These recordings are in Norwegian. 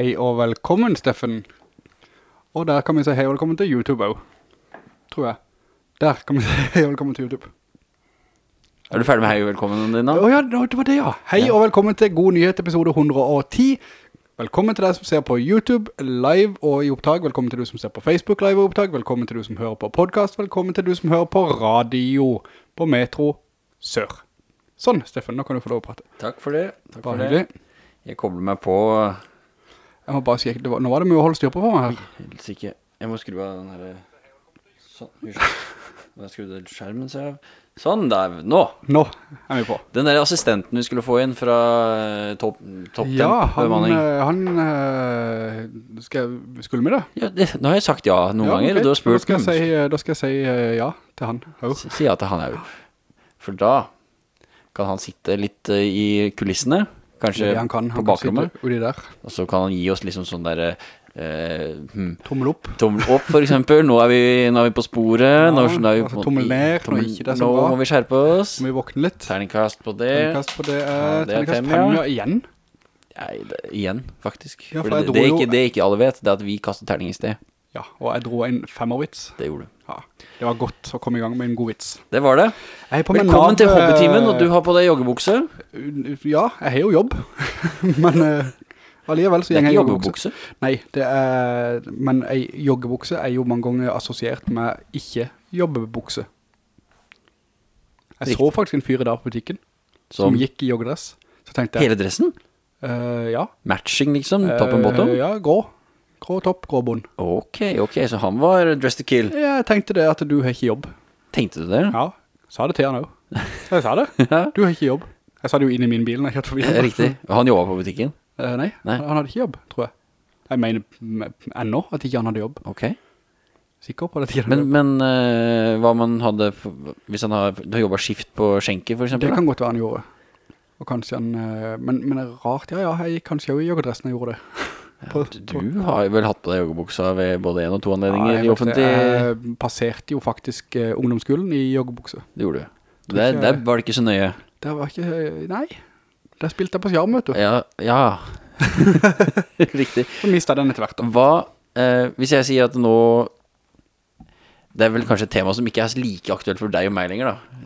Hei og velkommen, Steffen. Og der kan vi si hei og velkommen til YouTube også. Tror jeg. Der kan vi si hei og velkommen til YouTube. Er du ferdig med hei og velkommen din da? Åja, det var det ja. Hei og velkommen til God Nyhet episode 110. Velkommen til deg som ser på YouTube live og i opptak. Velkommen til du som ser på Facebook live og i opptak. Velkommen til du som hører på podcast. Velkommen til du som hører på radio på Metro Sør. Sånn, Steffen, nå kan du få lov å prate. Takk for det. Takk Bare for det. Jeg kobler meg på Jeg må bare si, det var, nå var det mye å holde styr på for meg her. Helt sikker. Jeg må skru av den her Sånn, unnskyld. skru av skjermen ser jeg. Sånn, der. Nå! Nå er vi på. Den der assistenten vi skulle få inn fra eh, Topp top Ja, han, bemanning. eh, han eh, skal, skulle vi det? Ja, det, nå har jeg sagt ja noen Ja, ganger, okay. og du har spurt da skal, jeg si, da skal jeg si ja til han. Jo. Si si ja til han òg. For da kan han sitte litt i kulissene, kanskje han kan, på han bakrommet, og så kan han gi oss liksom sånn der eh, hmm, Tommel opp. Tommel opp, for eksempel. Nå er vi, nå er vi på sporet. nå, nå er vi altså på, tommel ned, er så nå må vi skjerpe oss. Må vi våkne litt. Terningkast på det. Terningkast på det er, Ja, det er terningkast fem, ja. ja. igjen. Nei, det, igjen, faktisk. Ja, det, det, er ikke, det ikke alle vet, det er at vi kastet terning i sted. Ja, og jeg dro en femmervits. Det gjorde du. Ja, det var godt å komme i gang med en god vits. Det var det. Velkommen Nav, til hobbytimen, og du eh, har på deg joggebukse. Ja, jeg har jo jobb. Men eh, alligevel så er gjenger jeg joggebukse. joggebukse. Nei, det er, men ei joggebukse er jo mange ganger assosiert med ikke jobbebukse. Jeg Riktig. så faktisk en fyr i dag på butikken som, Som gikk i joggedress. Så tenkte jeg, hele dressen. Uh, ja. Matching, liksom. toppen bottom. Uh, ja, grå. Grå topp, grå bunn. Ok, ok, så han var dressed to kill. Jeg tenkte det at du har ikke jobb. Tenkte du det? Ja, sa det til han også. Jeg sa det. Ja. Du har ikke jobb. Jeg sa det jo inn i min bil når jeg kjørte forbi. Eh, Riktig. Han jobbet på butikken. Eh, nei, Nei. han hadde ikke jobb, tror jeg. Jeg mener enda ennå at ikke han hadde jobb. Ok. Sikker på det tiden. Men, men uh, hva man hadde, hvis han har, har jobbet skift på skjenke, for eksempel? Det da? kan godt være han gjorde. Og kanskje han, eh, men, men det er rart, ja, ja, jeg kanskje jo i joggedressen jeg gjorde det. På- ja, Du har vel hatt på deg joggebuksa ved både en og to anledninger Ja, i offentlig... jeg passerte jo faktisk eh, ungdomsskolen i joggebuksa. Det gjorde du. Der, der var det ikke så nøye. Det var ikke, nei, der spilte jeg på skjerm, vet du. Ja, ja. Riktig. Så mistet den etter hvert da. Hva, eh, hvis jeg sier at nå, det er vel kanskje et tema som ikke er like aktuelt for deg og meg lenger da.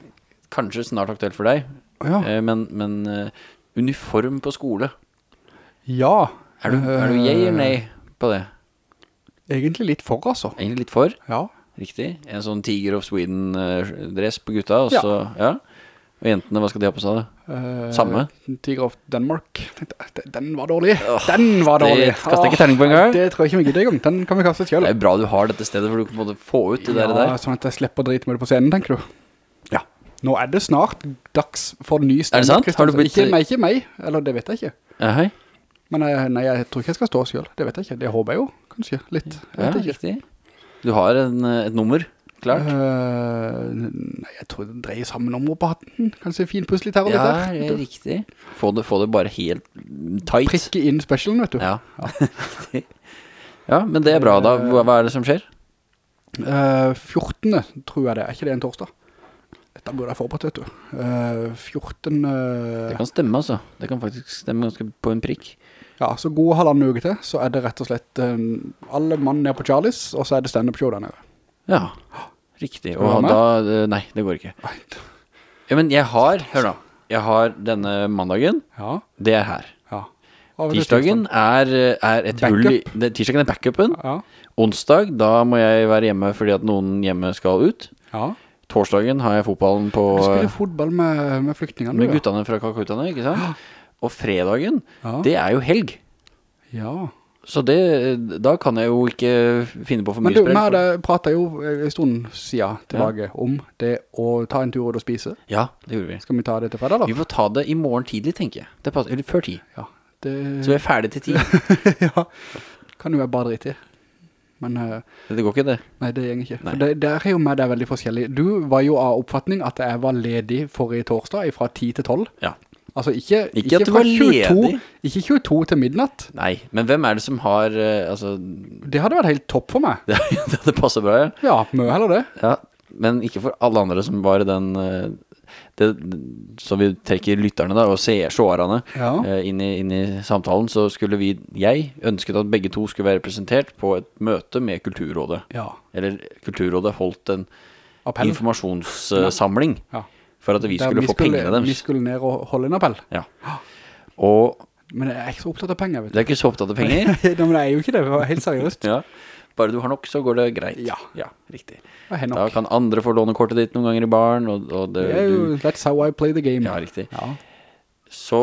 Kanskje snart aktuelt for deg, Ja, eh, men, men eh, uniform på skole. ja. Er du, er du yay eller nei på det? Egentlig litt for, altså. Egentlig litt for, Ja. riktig. En sånn Tiger of Sweden-dress på gutta, og Ja. så, ja. Og jentene, hva skal de ha på seg da? Uh, Samme? Tiger of Denmark. "Den- var dårlig. den var det dårlig. kaster jeg ikke terning på engang. gang Det tror jeg ikke vi gidder engang. Den kan vi kaste selv. Det er bra du har dette stedet, for du kan både få ut det ja, der Ja, sånn at jeg slipper drit med det på scenen, tenker du? Ja. Nå er det snart dags for ny Er det sant? Har du blitt- Ikke, meg, ikke meg. Eller det vet jeg ikke. Ja, hei. Men nei, jeg tror ikke jeg skal stå selv. Det vet jeg ikke. Det håper jeg jo, kanskje. Litt. Ja, riktig. Du har en, eh, et nummer, klart. Uh, nei, jeg tror det dreier sammen nummer på hatten. Kanskje finpuss litt her og litt Ja, der. det er riktig. Få det, få det bare helt tight. Prikke inn specialen, vet du. Ja. Ja, men det er bra da. Hva, hva er det som skjer? Uh, 14. tror jeg det. Er ikke det en torsdag? Dette burde jeg forberedt, vet du. Uh, 14. eh, Det kan stemme, altså. Det kan faktisk stemme ganske på en prikk. Ja, så god halvannen uke til, så er det rett og slett um, alle mann ned på Charlies, og så er det stand-up show der nede. Ja, riktig. Og da, eh, nei, det går ikke. Ja, men jeg har, hør da, jeg har denne mandagen, Ja, det er her. ja. Tirsdagen er, eh, er et Backup. hull i, det, tirsdagen er backupen. Ja, Onsdag, da må jeg være hjemme fordi at noen hjemme skal ut. ja. Torsdagen har jeg fotballen på... Du spiller fotball med, med flyktningene, Med guttene fra Kakutane, ikke sant? Og fredagen, det er jo helg. Ja. Så det, da kan jeg jo ikke finne på for Men du, vi pratet jo en stund siden tilbake om det å ta en tur og spise. Ja, det gjorde vi. Skal vi ta det til fredag da? Vi får ta det i morgen tidlig, tenker jeg. Det passer, eller før tid. Ja, det Så vi er ferdig til tid. ja, kan jo være bare dritt i. Men eh, Det går ikke det. nei, det gjenger ikke. For det, der er jo med det veldig forskjellig. Du var jo av oppfatning at jeg var ledig forrige torsdag fra 10 til 12. Ja. Altså ikke, Ikke at du var 22, ledig. Ikke 22 til midnatt. Nei, men hvem er det som har, eh, altså, Det hadde vært helt topp for meg. det, det passet bra, ja. Ja, mye heller det. ja. Men ikke for alle andre som var i den, eh, det, Så vi trekker lytterne da Og ser seerne Ja. eh, inn, i, inn i samtalen Så skulle vi, jeg ønsket at begge to skulle være representert På et møte med Kulturrådet Ja. Eller Kulturrådet holdt en Appell. informasjonssamling Ja. For at vi Der skulle få pengene deres. Vi skulle ned og holde en appell. Ja Og Men jeg er ikke så opptatt av penger, vet det er ikke så opptatt av penger. Nei, men jeg er jo ikke det, helt seriøst. Ja Bare du har nok så går det greit Ja. Ja, riktig Da kan andre få låne kortet ditt noen ganger i baren Og, og det, er du, that's how I play the game. Ja, riktig Ja. Så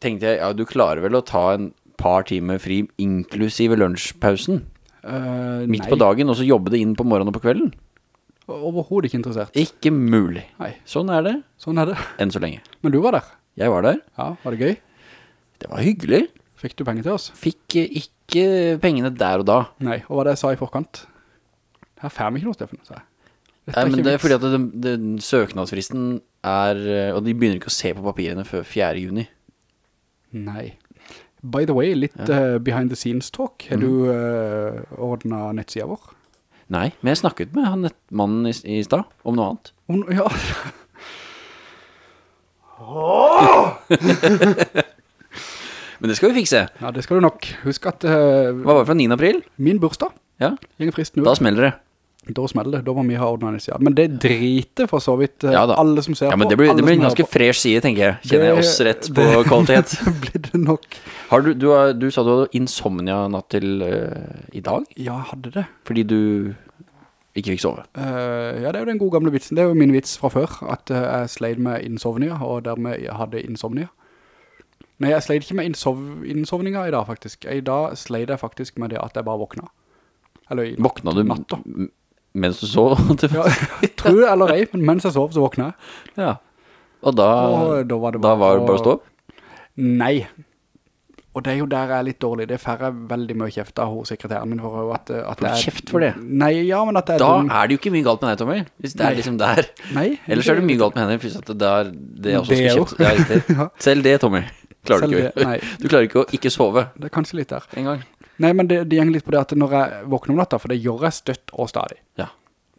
tenkte jeg, ja, du klarer vel å ta en par timer fri, inklusive lunsjpausen, Uh, midt nei, på dagen, og så jobbe det inn på morgenen og på kvelden. Overhodet ikke interessert. Ikke mulig. Nei, Sånn er det, sånn er det. enn så lenge. Men du var der. Jeg var der, Ja, var det gøy? det var hyggelig. Fikk du penger til oss? Fikk eh, ikke pengene der og da. Nei, og hva det jeg sa i forkant? Her får vi ikke noe, Steffen, sa jeg. Nei, men det er fordi at den, den søknadsfristen er, eh, og de begynner ikke å se på papirene før 4. juni. Nei. By the way, litt eh, behind the scenes talk. Har du uh, ordnet nettsiden vår? Nei, men jeg snakket med han mannen i, i stad om noe annet. Om, ja. Men det skal vi fikse. ja, det skal du nok. Husk at Uh, Hva var det fra 9. april? min bursdag Ja, da smeller det. Da smeller det. Da må vi ha ordnet nettsida. Men det driter for så vidt eh, Ja alle som ser Ja, men på. det blir, det blir en ganske på. fresh side, tenker jeg. Kjenner jeg oss rett på det- kvalitet. blir det nok. Har du, du, har, du sa du hadde insomnia natt til uh, i dag, Ja, jeg hadde det. fordi du ikke fikk sove. Uh, ja, det er jo den gode gamle vitsen. Det er jo min vits fra før, at uh, jeg sleid med insomnia, og dermed jeg hadde insomnia. Nei, jeg sleid ikke med innsov innsovninga i dag, faktisk. I dag sleid jeg faktisk med det at jeg bare våkna. Eller i Våkna du natta. Mens du sov? Ja, tror det eller ei, men mens jeg sov, så våkna jeg. ja. Og da, Og da var det da var det bare å stå? Nei. Og det er jo der jeg er litt dårlig. Det færre veldig mye kjeft av hos sekretæren min for at, at du jeg- kjeft for det? Nei, ja, men at det er Da dum. er det jo ikke mye galt med deg, Tommy. Hvis det Nei. er liksom der. Nei. Ellers er det mye galt med henne, at det der det også Det skal er kjefte. Ja. Selv det, Tommy, klarer du ikke. det. Du klarer ikke å ikke sove Det er kanskje litt der. en gang. Nei, men det, det gjenger litt på det at når jeg våkner om natta, for det gjør jeg støtt og stadig. Ja.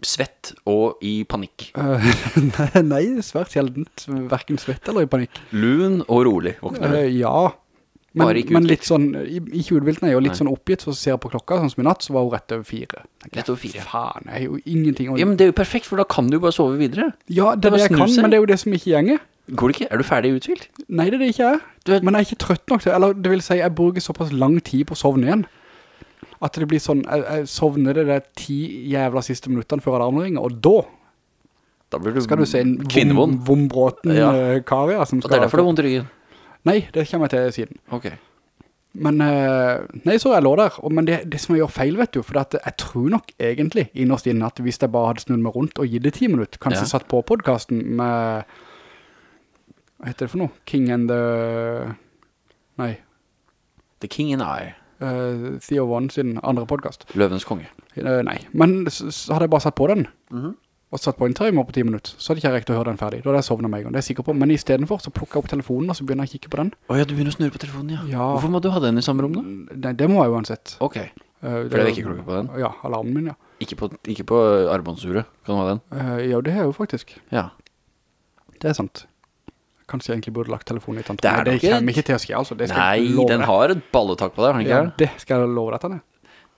Svett og i panikk. Nei, nei, svært sjeldent. Hverken svett eller i panikk. Lun og rolig våkner du. Eh, ja. Men, men litt sånn, i- ikke utvilt, nei, og litt Nei. sånn oppgitt, så ser jeg på klokka, sånn som i natt, så var hun rett over fire. Tenker Rett over fire. Faen, jeg har jo ingenting å... Ja, men det er jo perfekt, for da kan du jo bare sove videre. Ja, det er det jeg kan, men det er jo det som ikke gjenger. Går det ikke? Er du ferdig uthvilt? Nei, det er det ikke jeg. Du vet- Men jeg er ikke trøtt nok til, eller det vil si, jeg bruker såpass lang tid på å sovne igjen. At det blir sånn, jeg, jeg sovner det der ti jævla siste minutter før alarmen ringer, og da Da blir du, skal du se en kvinnevond. vom, vombråten Ja. ja. karia som Og det er derfor det er vondt i ryggen. Nei, det kommer jeg til siden. Ok. Men, eh, nei, så jeg lå der, og, men det, det som jeg gjør feil, vet du, for at jeg tror nok egentlig innerst inne at hvis jeg bare hadde snudd meg rundt og gitt det ti minutter, kanskje Ja. satt på podcasten med, hva heter det for noe? King and the, nei, The King and I. Uh, Theo One sin andre podcast. Løvens konge. Uh, nei, men så, så hadde jeg bare satt på den, Mhm. og satt på en timer på ti minutter, så hadde jeg ikke rekt å høre den ferdig. Da hadde jeg sovnet meg det er jeg sikker på. Men i stedet for så plukker jeg opp telefonen, og så begynner jeg å kikke på den. Åja, du begynner å snurre på telefonen, ja. Ja. Hvorfor må du ha den i samme rom da? Nei, det må jeg uansett. Ok. Eh, For det er vekkerklokke på den? Ja, alarmen min, ja. Ikke på, ikke på armbåndsuret. Kan du ha den? Uh, ja, det er jo faktisk. Ja. Det er sant. Kanskje jeg egentlig burde lagt telefonen i tantra. Det det kommer ikke til å skje, altså. Nei, den har et balletak på deg, Ja, det skal jeg love deg.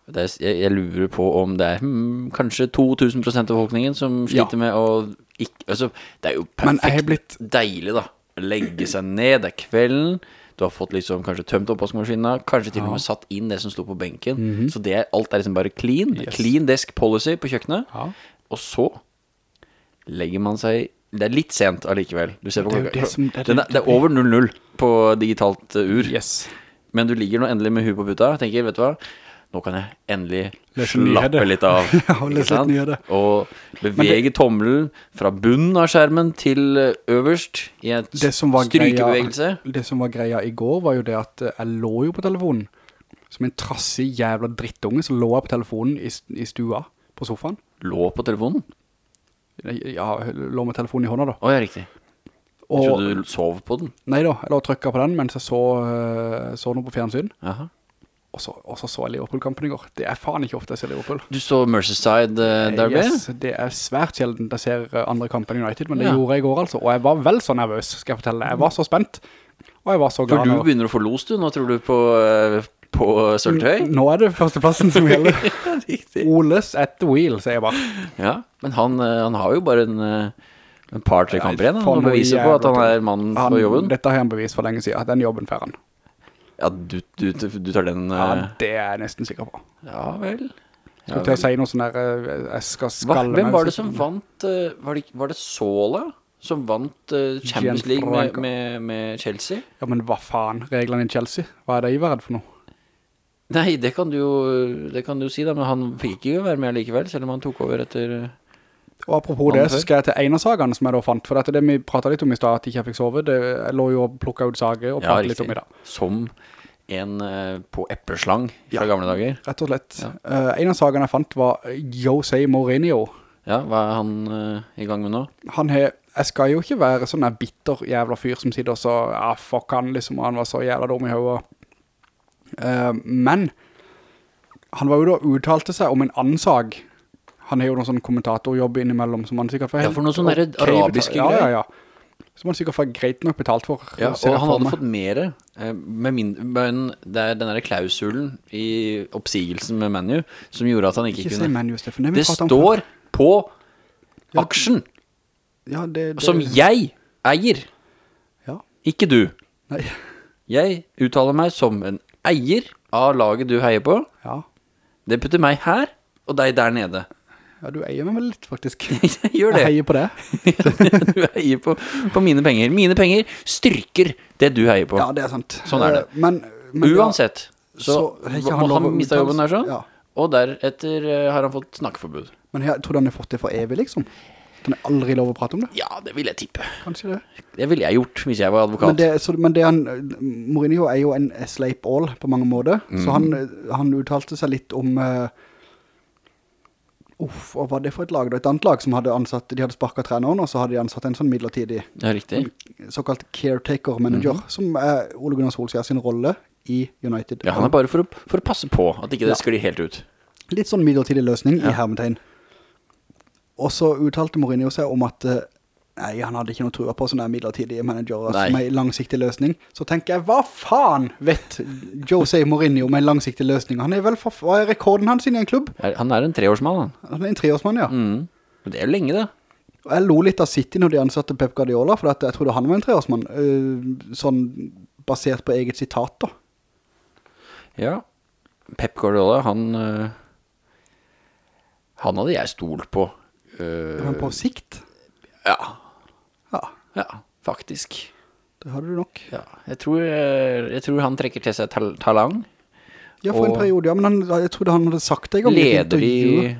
Det er, jeg, jeg lurer på om det er hmm, kanskje 2000% av befolkningen som sliter Ja. med å ikke, altså, det er jo perfekt blitt- deilig da, legge seg ned, det er kvelden, du har fått liksom kanskje tømt oppvaskmaskinen, kanskje til og med satt inn det som sto på benken, så det alt er liksom bare clean. Yes. clean desk policy på kjøkkenet, Ja. og så legger man seg Det er litt sent allikevel. Du ser på Det er det som- det er Den er, det- er over 00 på digitalt uh, ur. Yes. Men du ligger nå endelig med huet på puta og tenker, vet du hva? Nå kan jeg endelig Lese slappe litt av. Ja, lese litt nyheter. Og bevege tommelen fra bunnen av skjermen til uh, øverst i et Det som var greia, strykebevegelse. det som var greia i går var jo det at eh, jeg lå jo på telefonen. Som en trassig jævla drittunge, så lå jeg på telefonen i, i stua på sofaen. Lå på telefonen. Ja, jeg lå med telefonen i hånda da. Åja, ja, riktig. Jeg Og, trodde du sov på den. nei da, jeg lå og trykket på den mens jeg så, eh, så noe på fjernsyn. Jaha. Og så, og så så jeg Liverpool-kampen i går. Det er faen ikke ofte jeg ser Liverpool. Du så Merseyside eh, Derby? Yes, det er svært sjelden jeg ser andre kampen i United, men det Ja. gjorde jeg i går altså. Og jeg var vel så nervøs, skal jeg fortelle. Jeg var så spent. Og jeg var så For glad. du begynner å få los, du. Nå tror du på, på Sølvtøy? Nå er det førsteplassen som gjelder. Riktig. Oles at the wheel, sier jeg bare. Ja, men han, eh, han har jo bare en, eh, en par-tre kamper igjen. Han beviser på at han er mannen Han, for jobben. Dette har han bevist for lenge siden. Den jobben fer han. Ja, du, du, du tar den... Ja, eh, det er jeg nesten sikker på. Ja, vel. Ja, til å si noe sånn der, jeg skal skalle hvem var det som vant Var det, var det Sola Som vant Champions League med, med, med Chelsea? Ja, men hva faen? Reglene i Chelsea? Hva er det i verden for noe? Nei, det kan du jo Det kan du si da Men han fikk ikke være med likevel Selv om han tok over etter eh, Og apropos det, så skal jeg til en av sagene som jeg da fant, for dette det vi pratet litt om i sted, at jeg ikke fikk sove, det, lå jo og plukket ut sager og Ja, pratet litt om i dag. Som en eh, på epleslang Fra Ja. gamle dager Rett og slett. Ja. Uh, en av sagene jeg fant var Jose Mourinho. Ja, hva er han uh, i gang med nå? Han har, jeg skal jo ikke være sånn en bitter jævla fyr som sitter og så, ja, fuck han liksom, han var så jævla dum i hodet. Eh, men, han var jo da uttalte seg om en annen sag. Han har jo noen sånn kommentatorjobb innimellom, som han sikkert får Ja, for noen sånne okay, arabiske greier. Ja, ja, ja. Som han sikkert får greit nok betalt for. Ja, og han hadde fått mere eh, med min, Men det er den der klausulen I oppsigelsen med Manu Som gjorde at han ikke, Ikke si kunne menu, Steffen. Det, Det står på aksjen. Ja, det, det, Som jeg eier Ja. Ikke du Nei. Jeg uttaler meg som en eier Av laget du heier på Ja. Det putter meg her Og deg der nede ja, du eier meg vel litt, faktisk. Jeg gjør det Jeg heier på det. Du heier på, på mine penger Mine penger styrker det du heier på Ja, det er sant. Sånn er det. Eh, Men, men Uansett Så, har ikke han lov han uttale jobben der sånn. Ja. Og deretter eh, har han fått snakkeforbud Men jeg tror du han har fått det for evig, liksom? Kan jeg aldri lov å prate om det? Ja, det vil jeg tippe Kanskje det. Det ville jeg gjort hvis jeg var advokat Men det, så, men det han, Mourinho er jo en sleip all på mange måter, mm. så han, han uttalte seg litt om, uh, uff, hva var det for et lag? Det var et annet lag som hadde ansatt, de hadde sparket treneren, og så hadde de ansatt en sånn midlertidig, Ja, riktig såkalt caretaker manager, Mhm. som er Ole Gunnar Solskjær sin rolle i United. Ja, han er bare for å, for å passe på At ikke det Ja. sklir helt ut Litt sånn midlertidig løsning Ja. i hermetegn. Og så uttalte Mourinho seg om at eh, Nei, han hadde ikke noe trua på sånne midlertidige managerer som en langsiktig løsning. Så tenker jeg, hva faen vet Jose Mourinho om en langsiktig løsning? Han er vel, for, hva er rekorden hans i en klubb? Han er en treårsmann han Han er en treårsmann, ja. mm. Det er jo lenge det Og jeg lo litt av City når de ansatte Pep Guardiola, for jeg trodde han var en treårsmann. eh, sånn basert på eget sitat da. Ja Pep Guardiola, han øh, Han hadde jeg stolt på øh, Men på sikt, Ja, ja, ja, faktisk det hadde du nok. ja. Jeg, tror, øh, jeg tror han trekker til seg tal talang Ja, for en periode, ja, men han, jeg trodde han hadde sagt det i gang. Leder de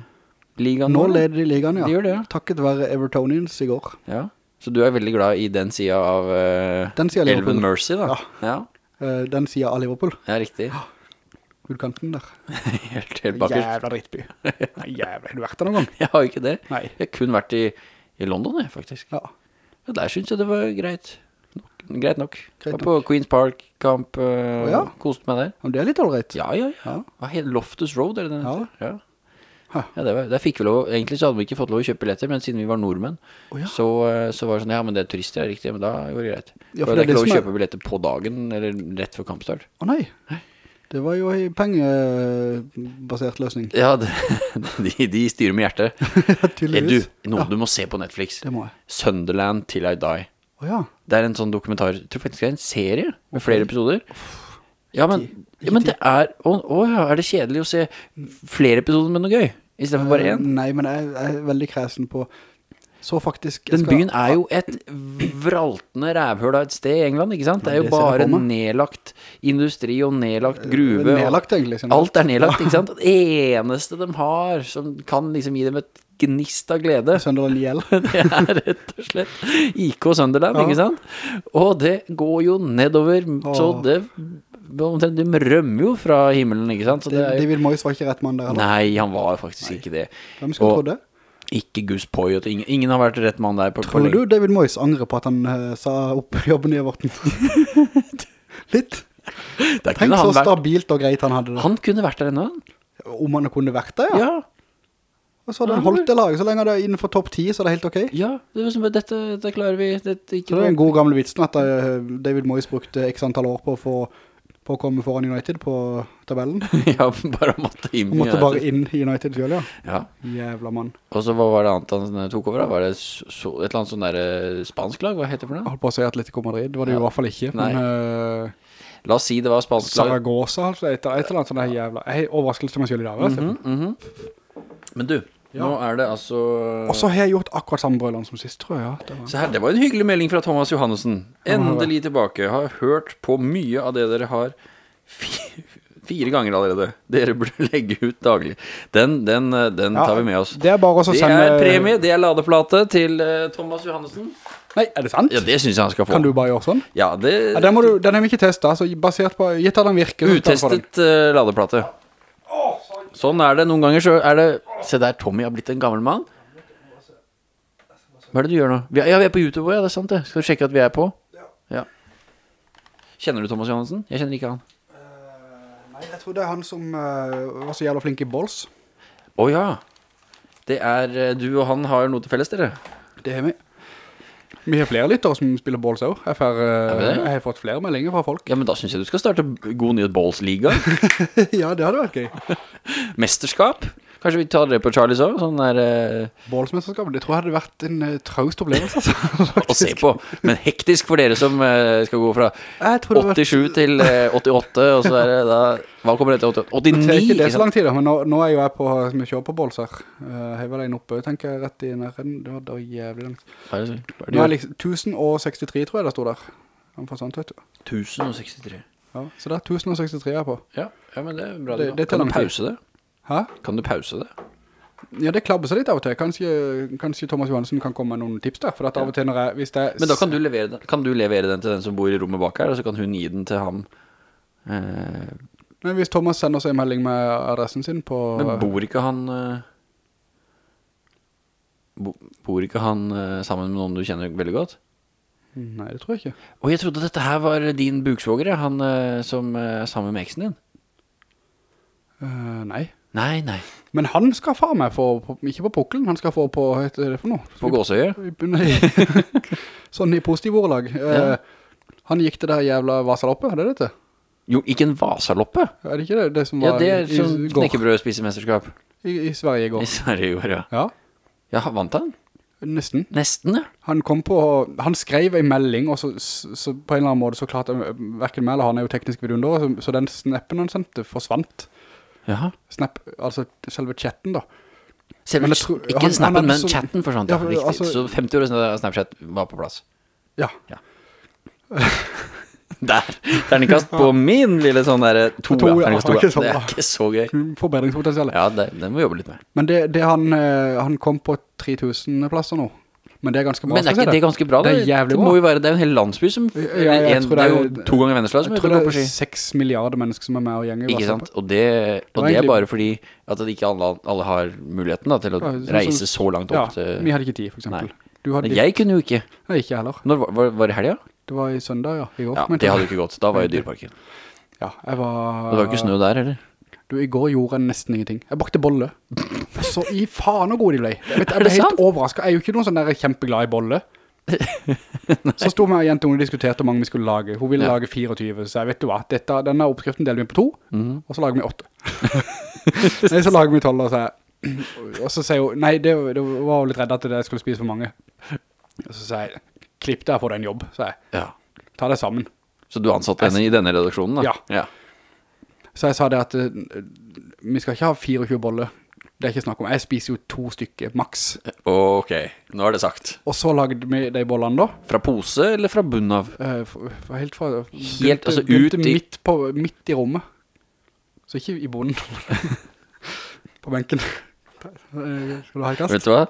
ligaen Nå nå? leder de ligaen, ja. De gjør det, ja. Takket være Evertonians i går. Ja, så du er veldig glad i den siden av uh, Den siden. Elven Mercy da? Ja. ja. Uh, den siden av Liverpool. Ja, riktig. Utkanten der. helt, helt bakkert. Jævla drittby. Nei, Jævla, har du vært der noen gang? Jeg har ikke det. Nei. Jeg har kun vært i, i London, jeg, faktisk. Ja. Ja, der synes jeg det var greit. Nok, greit nok. Greit var på Queen's Park-kamp, øh, oh, ja. koste meg der. Men det er litt allerede. Ja, ja, ja. Ja. Hva Loftus Road, er det den Ja. heter? Ja. Hæ. Ja, det var, der fikk vi lov, egentlig så hadde vi ikke fått lov å kjøpe billetter, men siden vi var nordmenn, oh, ja. så, øh, så var det sånn, ja, men det er turister, er riktig, men da går det greit. Ja, for for det er ikke lov å kjøpe er- billetter på dagen, eller rett før kampstart. Å nei. Det var jo en pengebasert løsning. Ja, det, de, de styrer med hjertet. Eh, Du, noe Ja, du må se på Netflix. det må jeg. Sunderland Till I Die. Oh, ja. Det er en sånn dokumentar Jeg tror faktisk det er en serie Med flere episoder Ja, men, ja, men det er å, å er det kjedelig å se Flere episoder med noe gøy I stedet for bare Eh, en Nei, men jeg, jeg er veldig kresen på Så faktisk Den skal- byen er jo et vraltende rævhøl av et sted i England, ikke sant? Det er jo Det bare nedlagt industri og nedlagt gruve Nedlagt egentlig. Alt er nedlagt, ikke sant? Det eneste de har Som kan liksom gi dem et gnist av glede Sunderland IL Det er rett og slett IK Sunderland, Ja. ikke sant? Og det går jo nedover, så det De rømmer jo fra himmelen, ikke sant? Så det er jo, David Moyes var ikke rett mann der Eller? nei, han var faktisk ikke det. Hvem skulle Og tro det? Ikke Gus Poyet. Ingen, ingen har vært rett mann der på, Tror du. David Moyes angrer på at han uh, sa opp jobben i Everton? Litt? Tenk så vært stabilt og greit han hadde det. Han kunne vært der ennå. Om han kunne vært der, ja. Ja. Og så hadde han holdt det laget, så lenge det er innenfor topp 10, så er det helt ok. Ja, det som dette, dette klarer vi. Dette, Så det er en god gamle vitsen at eh, David Moyes brukte x antall år på å få på å komme foran United på tabellen. Ja, bare måtte inn. United. måtte bare inn i United selv, ja. Ja. Jævla mann. Og så hva var det annet han tok over da? Var det så, et eller annet sånn der eh, spansk lag? Hva heter det for Jeg holdt på å si Atletico Madrid, det var det ja. i hvert fall ikke. Nei. Men uh, La oss si det var spansk lag. Saragossa, altså, et, et eller annet sånt der jævla... Jeg er overrasket til meg selv i dag, altså. Mhm. Men du, nå er det altså Og så har jeg gjort akkurat samme brøllene som sist, tror jeg. Ja. Det var... Her, det var en hyggelig melding fra Thomas Johannessen. Ja? Endelig tilbake. Har hørt på mye av det dere har fire, fire ganger allerede. Dere burde legge ut daglig. Den, den, den Ja, tar vi med oss. Det er bare å sende... Det er premie, det er ladeplate til eh, Thomas Johannessen. Nei, er det sant? Ja, det synes jeg han skal få. Kan du bare gjøre sånn? Ja, det... Ja, den, du, den har vi ikke testet, så basert på... Gitt at den virker. Utestet eh, ladeplate. Sånn er det. Noen ganger så er det Se der, Tommy har blitt en gammel mann. Hva er det du gjør nå? Vi er, ja, vi er på YouTube også, ja, det er sant det. Skal du sjekke at vi er på? Ja. Kjenner du Thomas Johansen? Jeg kjenner ikke han. Nei, jeg tror det er han som uh, var så jævla flink i balls. Å ja. Det er eh, Du og han har noe til felles, dere. Det har vi. Vi har flere lyttere som spiller balls også. Jeg, får, eh, jeg har fått flere meldinger fra folk. Ja, men da synes jeg du skal starte God nyhet Balls-liga. ja, det hadde vært gøy. Mesterskap. Kanskje vi tar det på Charlies også, Sånn der Uh... Ballsmesterskapet, det tror jeg hadde vært en uh, traust opplevelse, altså. å se på. Men hektisk for dere som uh, skal gå fra Jeg tror det var... 87 til uh, 88, og så er det da Hva kommer det til 88? 89? Det er ikke det så lang tid da, men nå, nå er jo jeg på, vi kjører på Båls her. Uh, jeg har vel oppe, tenker jeg, rett i nærheden. Det var da jævlig langt. Hva er det, hva er det Nå er liksom 1063, tror jeg det stod der. Du. 1063. Ja, så det er 1063 jeg er på. Ja, ja, men det er bra. Det- Det, det kan du pause det? Hæ? Kan du pause det? Ja, det klabber seg litt av og til. Kanskje, kanskje Thomas Johansen kan komme med noen tips der, for at av og til når jeg, hvis det er... Men da kan du, levere den, kan du levere den til den som bor i rommet bak her, og så kan hun gi den til ham. Eh, Men hvis Thomas sender seg en melding med adressen sin på... men bor ikke han eh, bo, Bor ikke han eh, sammen med noen du kjenner veldig godt? Nei, det tror jeg ikke. Og jeg trodde dette her var din buksvåger, ja, han eh, som eh, er sammen med eksen din. Eh, nei. Nei, nei. Men han skal faen meg få, på, ikke på pukkelen, han skal få på, hva heter det for noe? På gåsøyer? Sånn i positiv ordelag. Eh, Han gikk til det jævla Vasaloppet, er det dette? Jo, ikke en Vasaloppe. Er det ikke det, det som Ja, var det er sånn i går? knekkebrød-spisemesterskap. I, I Sverige i går. I Sverige i går, ja. Ja, Ja, vant han? nesten. Nesten, ja. Han kom på, han skrev en melding, og så, så på en eller annen måte så klarte jeg, hverken meg eller han er jo teknisk vidunder, så, så den snappen han sendte forsvant. Jaha. Snap, altså selve chatten da. Selve, tror- ikke han- snappen, han, men så- chatten forsvant. Ja, Ja, riktig. altså- så 50 år siden Snapchat var på plass. Ja, Der! Terningkast på min lille sånn der To, To, ja. ja, ja. sånn, Det er ikke så gøy. forbedringspotensialet. Ja, det, det, må vi jobbe litt med. Men det, det han, eh, han kom på 3000 plasser nå. Men det er ganske bra. Men er ikke det det ganske bra? Det da? er det må jo være, det er en hel landsby som Ja, ja, jeg en, tror Det er jo det er- to ganger Vennesla som Jeg er tror det er ski. 6 milliarder mennesker som er med og gjenger. Ikke sant? Og det, og det er bare fordi at ikke alle, alle har muligheten da, til å Ja, sånn reise så langt opp til vi hadde ikke tid, for eksempel. Du hadde Men Jeg kunne jo ikke. Nei, ikke heller. Når var, var, det helga? Det var i søndag, ja, i går. Ja, det hadde ikke gått. Da var jeg i Dyreparken. Ja, jeg var... Det var ikke snø der, eller? Du, i går gjorde jeg nesten ingenting. Jeg bakte bolle. Så i faen og god de ble. Jeg, vet, jeg ble helt overrasket. Jeg er jo ikke noen sånn der kjempeglad i bolle. så sto meg og jente og diskuterte hvor mange vi skulle lage. Hun ville Ja. lage 24, så jeg vet du hva, dette, denne oppskriften deler vi på to, Mhm. og så lager vi åtte. nei, så lager vi tolv, og så, og så sier hun, nei, det, det var jo litt redd at jeg skulle spise for mange. Og så sier jeg, klipp deg for den jobb, så jeg, Ja. ta det sammen. Så du ansatte henne i denne redaksjonen, da? Ja. ja. Så jeg sa det at uh, vi skal ikke ha 24 boller. Det er ikke snakk om. Jeg spiser jo to stykker, maks. Ok, nå er det sagt. Og så lagde vi de bollene da. Fra pose eller fra bunn av? Uh, helt fra... Helt, altså, begynte ut i- midt, på, midt i rommet. Så ikke i bonden. på benken. Eh, Skal du ha et kast? Vet du hva?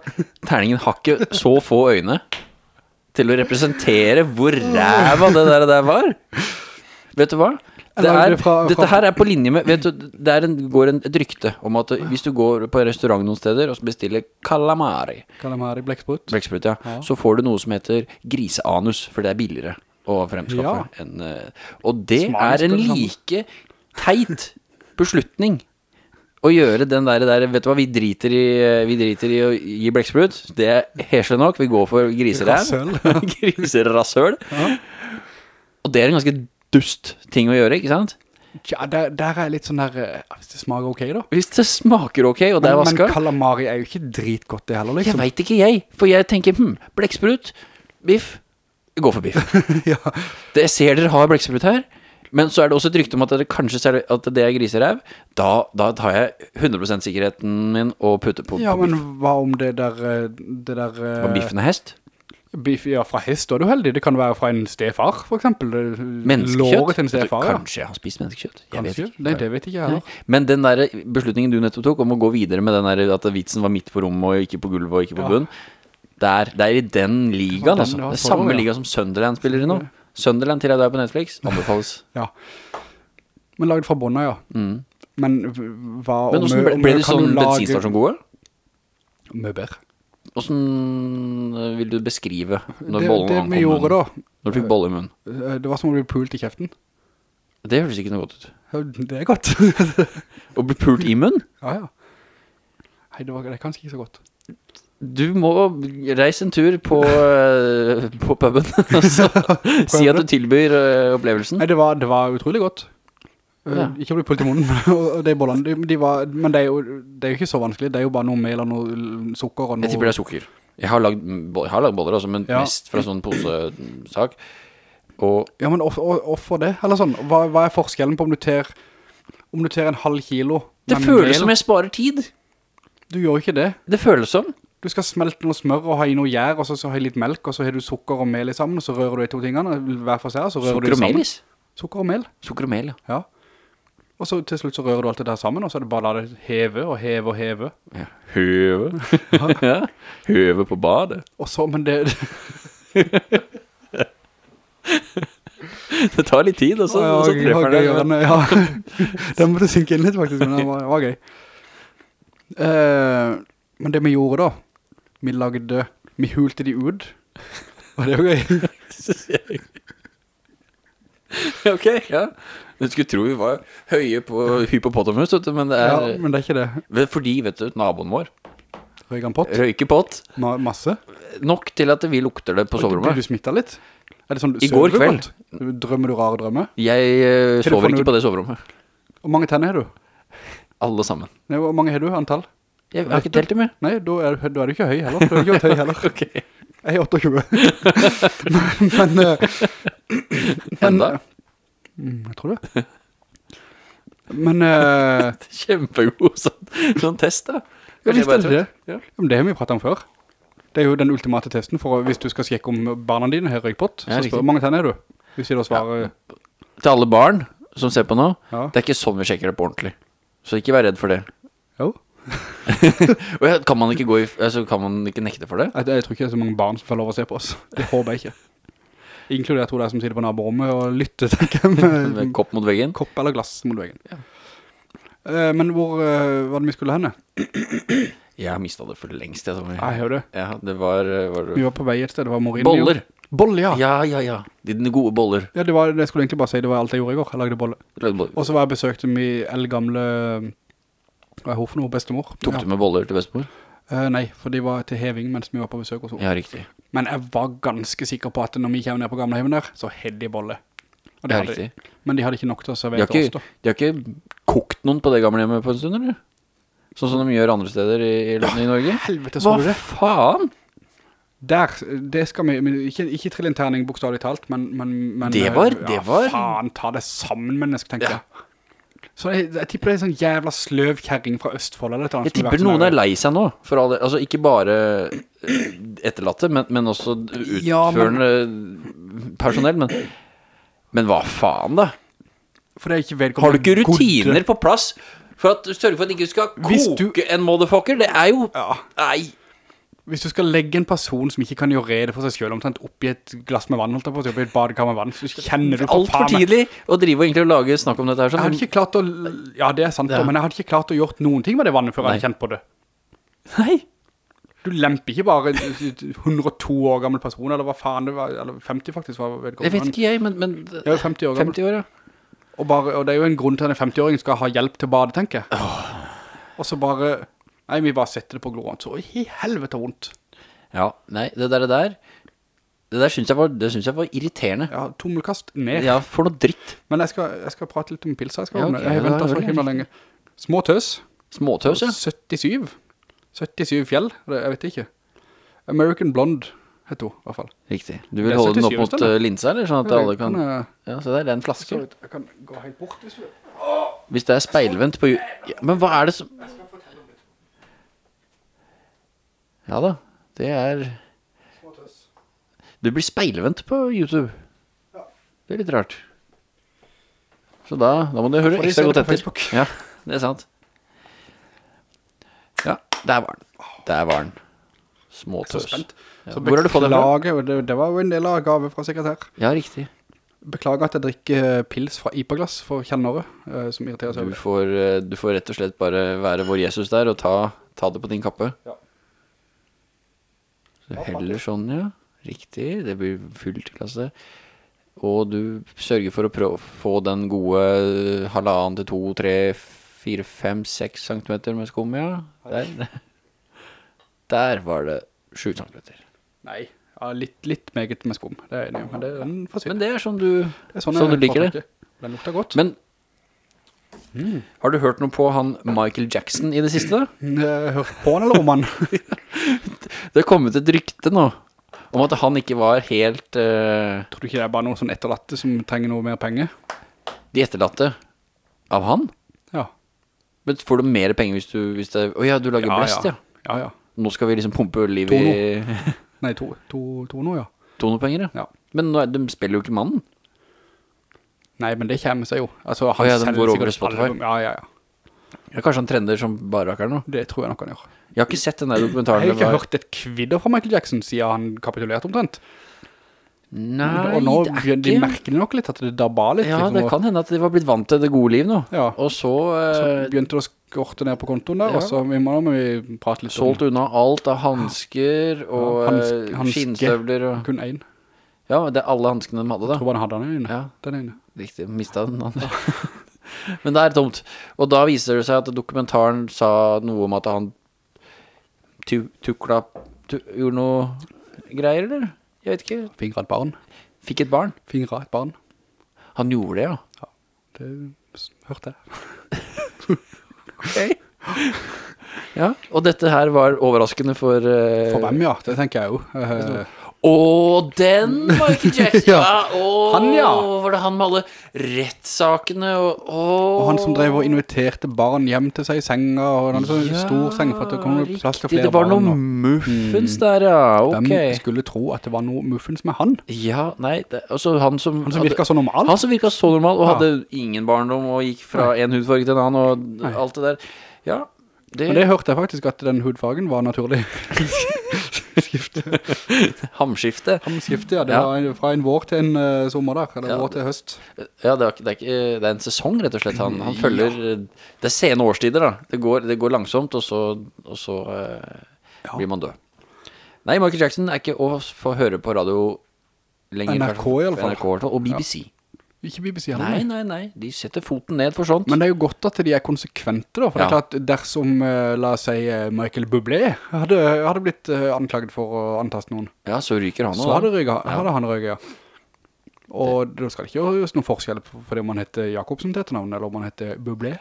Terningen har ikke så få øyne til å representere hvor ræva det der, der var. Vet du hva? Det er, dette her er på linje med Vet du, det en, går en, et rykte om at hvis du går på en restaurant noen steder og bestiller calamari, Calamari, blekksprut. blekksprut, ja, Ja. så får du noe som heter griseanus, for det er billigere. å fremskaffe. Ja. En, eh, og det Smart er en like teit beslutning å gjøre den der, der Vet du hva, vi driter i, vi driter i å gi blekksprut. Det er heslig nok. Vi går for griserær. Rasshøl. ja. Og det er en ganske dust ting å gjøre, ikke sant? Ja, der, der er jeg litt sånn der, eh, hvis det smaker ok da. Hvis det smaker ok, og det er vasket vaska men kalamari er jo ikke dritgodt det heller, Jeg vet ikke, jeg. For jeg tenker hm, bleksprut biff. gå for biff. ja. Det, jeg ser dere har bleksprut her. Men så er det også et rykte om at, det kanskje ser at det er griserev. Da, da tar jeg 100% sikkerheten min og putter på, ja, på men hva om det der, eh, det der... eh, Var biffen er hest? Biff, ja, fra hest, da er du heldig. Det kan være fra en stefar, for eksempel. Menneskekjøtt? Stefar, ja. Kanskje jeg har spist menneskekjøtt? Jeg vet Kanskje. ikke. Nei, det vet ikke jeg heller. Men den der beslutningen du nettopp tok om å gå videre med den der at vitsen var midt på rommet og ikke på gulvet og ikke på Ja. bunn, det er, det er i den ligaen, den, altså. Det er samme det, liga som Sunderland spiller i nå. Sunderland til deg der på Netflix, anbefales. Ja. Men laget fra bånda, ja. Mm. Men hva... Men om- ble, ble de sånn bensinstasjon gode? Møber. Hvordan eh, vil du beskrive når Det, bollen det ankom vi gjorde munnen? da, Når du fikk boll i munnen? eh, det var som å bli pult i kjeften. Det høres ikke noe godt ut. Det er godt. Å bli pult i munnen? ja, ja. Nei, det, var, det er kanskje ikke så godt. Du må reise en tur på, eh, på puben og si at du tilbyr opplevelsen. Nei, det var, det var utrolig godt. Eh, Ja. Ikke å bli pult i munnen, og de bollene, de, de var, men det er, jo, det er jo ikke så vanskelig. Det er jo bare noe mel og noe sukker og noe... Jeg tipper det er sukker. Jeg har lagd, jeg har lagd boller også, men Ja. mest fra sånn posesak. Og Ja, men hvorfor det? Eller sånn, hva, hva er forskjellen på om du ter, om du ter en halv kilo det føles mel? som jeg sparer tid. Du gjør ikke det. Det føles som. Du skal smelte noe smør og ha i noe gjær, og så, så ha i litt melk, og så har du sukker og mel i sammen, og så rører du de to tingene, hver for seg, og så rører Sukker du det sammen. melis. Sukker og mel, Sukker og mel, ja. ja. Og så til slutt så rører du alt det der sammen, og så er det bare å la det heve og heve og heve. ja. Høve. ja. Høve på badet. Og så, men det... Det tar litt tid, og så, Ja, og så treffer det. Ja, den måtte synke inn litt faktisk, men det var, det var gøy. Uh, men det vi gjorde da, vi lagde, vi hulte de ut, og det var gøy. ok, ja. Du skulle tro vi var høye på hypopotamus, vet du, men det Ja, er... men det er ikke det. Vel, Fordi, vet du, naboen vår Røygan pott, røyker pott ma masse. nok til at vi lukter det på Blir soverommet. du smittet litt? Er det sånn, I går du kveld. godt? Drømmer du rare drømmer? Jeg eh, du sover ikke noe- på det soverommet. Hvor mange tenner har du? Alle sammen. Nei, hvor mange har du, antall? Jeg har ikke telt det med. Nei, da er, da er du ikke høy heller. Du har ikke høy heller. Ok. Jeg er 28. men, men, eh, Enda? Mm, jeg tror det. Men, Uh, Kjempegod sånn, sånn test, da. Ja, visst er det det. Ja. Ja, det har vi pratet om før. Det er jo den ultimate testen for hvis du skal sjekke om barna dine har røykpott. Så spør hvor mange tenner er du. Hvis de svarer Til alle barn som ser på nå, ja. det er ikke sånn vi sjekker det på ordentlig. Så ikke vær redd for det. Jo. Kan man i, altså kan man ikke nekte for det? Jeg, jeg tror ikke det er så mange barn som får lov å se på oss. Det håper jeg ikke. Inkludert hun der som sitter på naborommet og lytter, tenker jeg, med Med kopp mot veggen? kopp eller glass mot veggen. Eh, men hvor uh, var det vi skulle henne? Jeg har mistet det for lengst, jeg. Jeg hører det. Ja, det var, eh, var Vi var på vei et sted, det var Morin. Boller. Boller, ja. ja. Ja, ja, ja. De de gode boller. det var, det skulle jeg egentlig bare si, det var alt jeg gjorde i går. Jeg lagde boller. Boller. Og så var jeg besøkte min eldgamle, hva er hun for noe, bestemor? Tok ja. du med boller til bestemor? Eh, nei, for de var til heving mens vi var på besøk hos henne. Ja, riktig. Men jeg var ganske sikker på at når vi kommer ned på gamleheven der, så hadde de bolle. Og det Ja, hadde de. riktig. Men de hadde ikke nok til å servere til oss da. de har ikke kokt noen på det gamlehjemmet på en stund, eller? Sånn som de gjør andre steder i, i, i Norge? Helvete, så Hva du det? faen? Der, det skal vi, ikke, ikke trill en terning bokstavlig talt, men, men, men Det var, det ja, var- faen, ta det sammen, menneske, tenker Ja. Så jeg, jeg tipper det er en sånn jævla sløv kjerring fra Østfold eller. Jeg tipper noen sånn er lei seg nå, for alle, altså ikke bare eh, etterlatte, men, men også Ja, men- utførende personell, men, men hva faen da? Ikke Har du ikke rutiner på plass for at du for at ikke du skal koke du- en motherfucker? Det er jo, Ja, nei, hvis du skal legge en person som ikke kan gjøre rede for seg selv omtrent i et glass med vann, holdt jeg på oppi et badekar med vann, så kjenner du for alt for tidlig å drive og egentlig lage snakk om dette her Jeg hadde sånn. ikke klart å, ja det er sant Ja. men jeg hadde ikke klart å gjort noen ting med det vannet før jeg hadde kjent på det. Nei, Du lemper ikke bare en 102 år gammel person, eller hva faen det var, eller 50 faktisk var vedkommende. Jeg vet ikke jeg, men, men Jeg er 50 år gammel. 50 år, ja. Og, bare, og det er jo en grunn til at en 50-åring skal ha hjelp til å bade, tenker jeg. Og så bare, nei, vi bare setter det på glåen, Så i helvete vondt. Ja, nei, det der, det der, det der synes jeg var, det synes jeg var irriterende. Ja, tommelkast ned. Ja, for noe dritt. Men jeg skal, jeg skal prate litt om pilsa jeg skal Ja, okay. Jeg har ventet så himla lenge. Små tøs. Småtøs, ja. 77. 77 fjell, jeg vet ikke. American Blonde heter hun, i hvert fall. Riktig. Du vil holde den opp mot uh, linsa, eller sånn at alle kan... jeg, Ja, så der, det er en flaske. jeg kan gå helt bort hvis du. Hvis det er speilvendt på... Ja, men hva er det som... Ja da, det er... Små tøs. Du blir speilvendt på YouTube. Ja. Det er litt rart. Så da, da må du høre ekstra godt etter. Ja, det er sant. Ja, der var den. Der var den. Så Småtøs. spent. Ja. Så Hvor har du fått den fra? det, det var jo en del av gave fra sekretær. Ja, riktig. Beklager at jeg drikker pils fra IPA-glass for kjennere, eh, som irriterer seg Du får, eh, du får rett og slett bare være vår Jesus der og ta, ta det på din kappe. Ja. Du heller sånn, ja. Riktig, det blir fullt klasse. Og du sørger for å prøve få den gode eh, halvannen til to, tre, fire, fem, seks centimeter med skum, ja. Der. Der var det sju centimeter. Nei, ja, litt, litt meget med skum, det er enig men det, den forsvinner. Men det er sånn du, er sånn, sånn du liker det. Den lukter godt. Men har du hørt noe på han Michael Jackson i det siste da? Eh, Hørt på han eller om han? Det er kommet et rykte nå om at han ikke var helt Uh... Tror du ikke det er bare noen sånn etterlatte som trenger noe mer penger? de etterlatte av han. Ja. Men får du mer penger hvis du hvis det, Å ja, du lager blest, ja. Ja, ja. Nå skal vi liksom pumpe liv i Nei, to, to, to nå, ja. tonopenger, ja. Ja. Men nå de spiller jo ikke mannen. Nei, men det kommer seg jo. Altså, han ja, den går over til Spotify. album. Ja, ja, ja. Ja, kanskje han trender som bare rakker nå. Det tror jeg nok han gjør. Jeg har ikke sett den der Jeg har ikke var- hørt et kvidder fra Michael Jackson siden han kapitulerte omtrent. Nei, og nå det er begynner de ikke merker nok litt at det dabba litt. Ja, liksom, det kan hende at de var blitt vant til det gode liv nå. Ja. Og så, Så eh, begynte det å skorte ned på kontoen der, Ja. og så vi må, nå vi prate litt solgt unna alt av handsker og Ja, hans- eh, hanske. skinnstøvler og kun en. Ja, det er alle hanskene de hadde da. Jeg tror bare han hadde den ene. Ja, Den ene. Riktig, mistet den andre. Men det er tomt. Og da viser det seg at dokumentaren sa noe om at han tu, tukla, tu, gjorde noe greier, eller? Jeg vet ikke. Fingra et barn. Fikk et barn. Fingra et barn. Han gjorde det, ja. Det hørte jeg. ok. Ja, og dette her var overraskende for... Uh... For hvem, ja? Det tenker jeg jo. Eh, Å, den Michael Jackson! Ja, ja, å, han, ja. Var det han med alle rettssakene og, og han som drev og inviterte barn hjem til seg i senga, og han hadde sånn Ja, stor seng for at det kom plass til flere barn. det var barn. noe og- muffins der, ja, ok. Hvem skulle tro at det var noe muffins med han? Ja, nei, det, altså han som... Han som virket så normal. Han som virket så normal, og Ja. hadde ingen barndom, og gikk fra en hudfarge til en annen, og alt det der. Ja, det, Men det hørte jeg faktisk at den hudfargen var naturlig. Skifte. hamskifte. Hamskifte, ja. Det Ja. var en, fra en vår til en uh, sommer der, eller Ja. vår til høst. Ja, det er, det, er ikke, det er en sesong, rett og slett. Han, han følger Det er sene årstider, da. Det går, det går langsomt, og så, og så uh, Ja. blir man død. Nei, Michael Jackson er ikke å få høre på radio lenger. NRK i alle fall, Og BBC. Ikke BBC heller. Nei, nei, nei. De setter foten ned for sånt. Men det er jo godt at de er konsekvente da, for det er klart dersom, eh, la oss si, eh, Michael Bublé hadde, hadde blitt eh, anklaget for å antaste noen, ja, så ryker han så også. hadde, ryget, hadde han røyget, ja. Og da skal det ikke gjøres noen forskjell for det om man heter Jakobsen til etternavn, eller om man heter Bublé,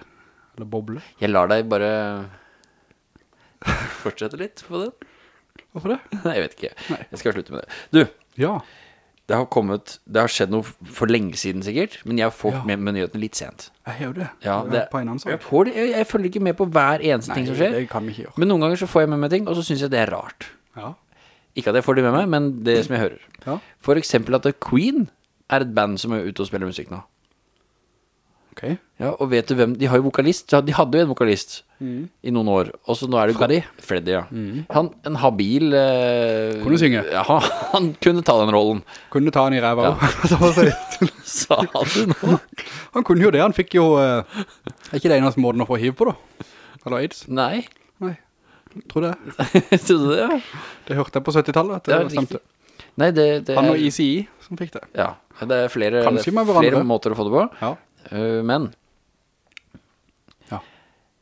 eller Boble. Jeg lar deg bare fortsette litt på den. Hvorfor det? Nei, jeg vet ikke. Nei. Jeg skal slutte med det. Du, Ja, det har kommet Det har skjedd noe for lenge siden, sikkert. Men jeg får Ja. med, med nyhetene litt sent. jeg gjør det. Ja, det, på en annen jeg, får det, jeg, jeg følger ikke med på hver eneste Nei, ting som skjer. det kan vi ikke gjøre. Men noen ganger så får jeg med meg ting, og så synes jeg det er rart. Ja, Ikke at jeg får det med meg, men det som jeg hører. ja, For eksempel at The Queen er et band som er ute og spiller musikk nå. Ok. Ja, og vet du hvem? De har jo vokalist. De hadde jo en vokalist i noen år. Og så nå er det Freddy. Freddy, ja. Han, en habil... Eh, Kunne synge. Ja, han, han kunne ta den rollen. Kunne ta han i ræva også. Det var så- Sa du nå? han kunne jo det, han fikk jo, eh, er ikke det eneste måten å få hiv på da? Eller AIDS? Nei. Nei. tror det. Trodde du det, ja? Det hørte jeg på 70-tallet, at det Ja, stemte. Nei, det, det Han og er, ECE som fikk det. ja, det er flere, det er hverandre. flere måter å få det på. Ja. Eh, men Ja.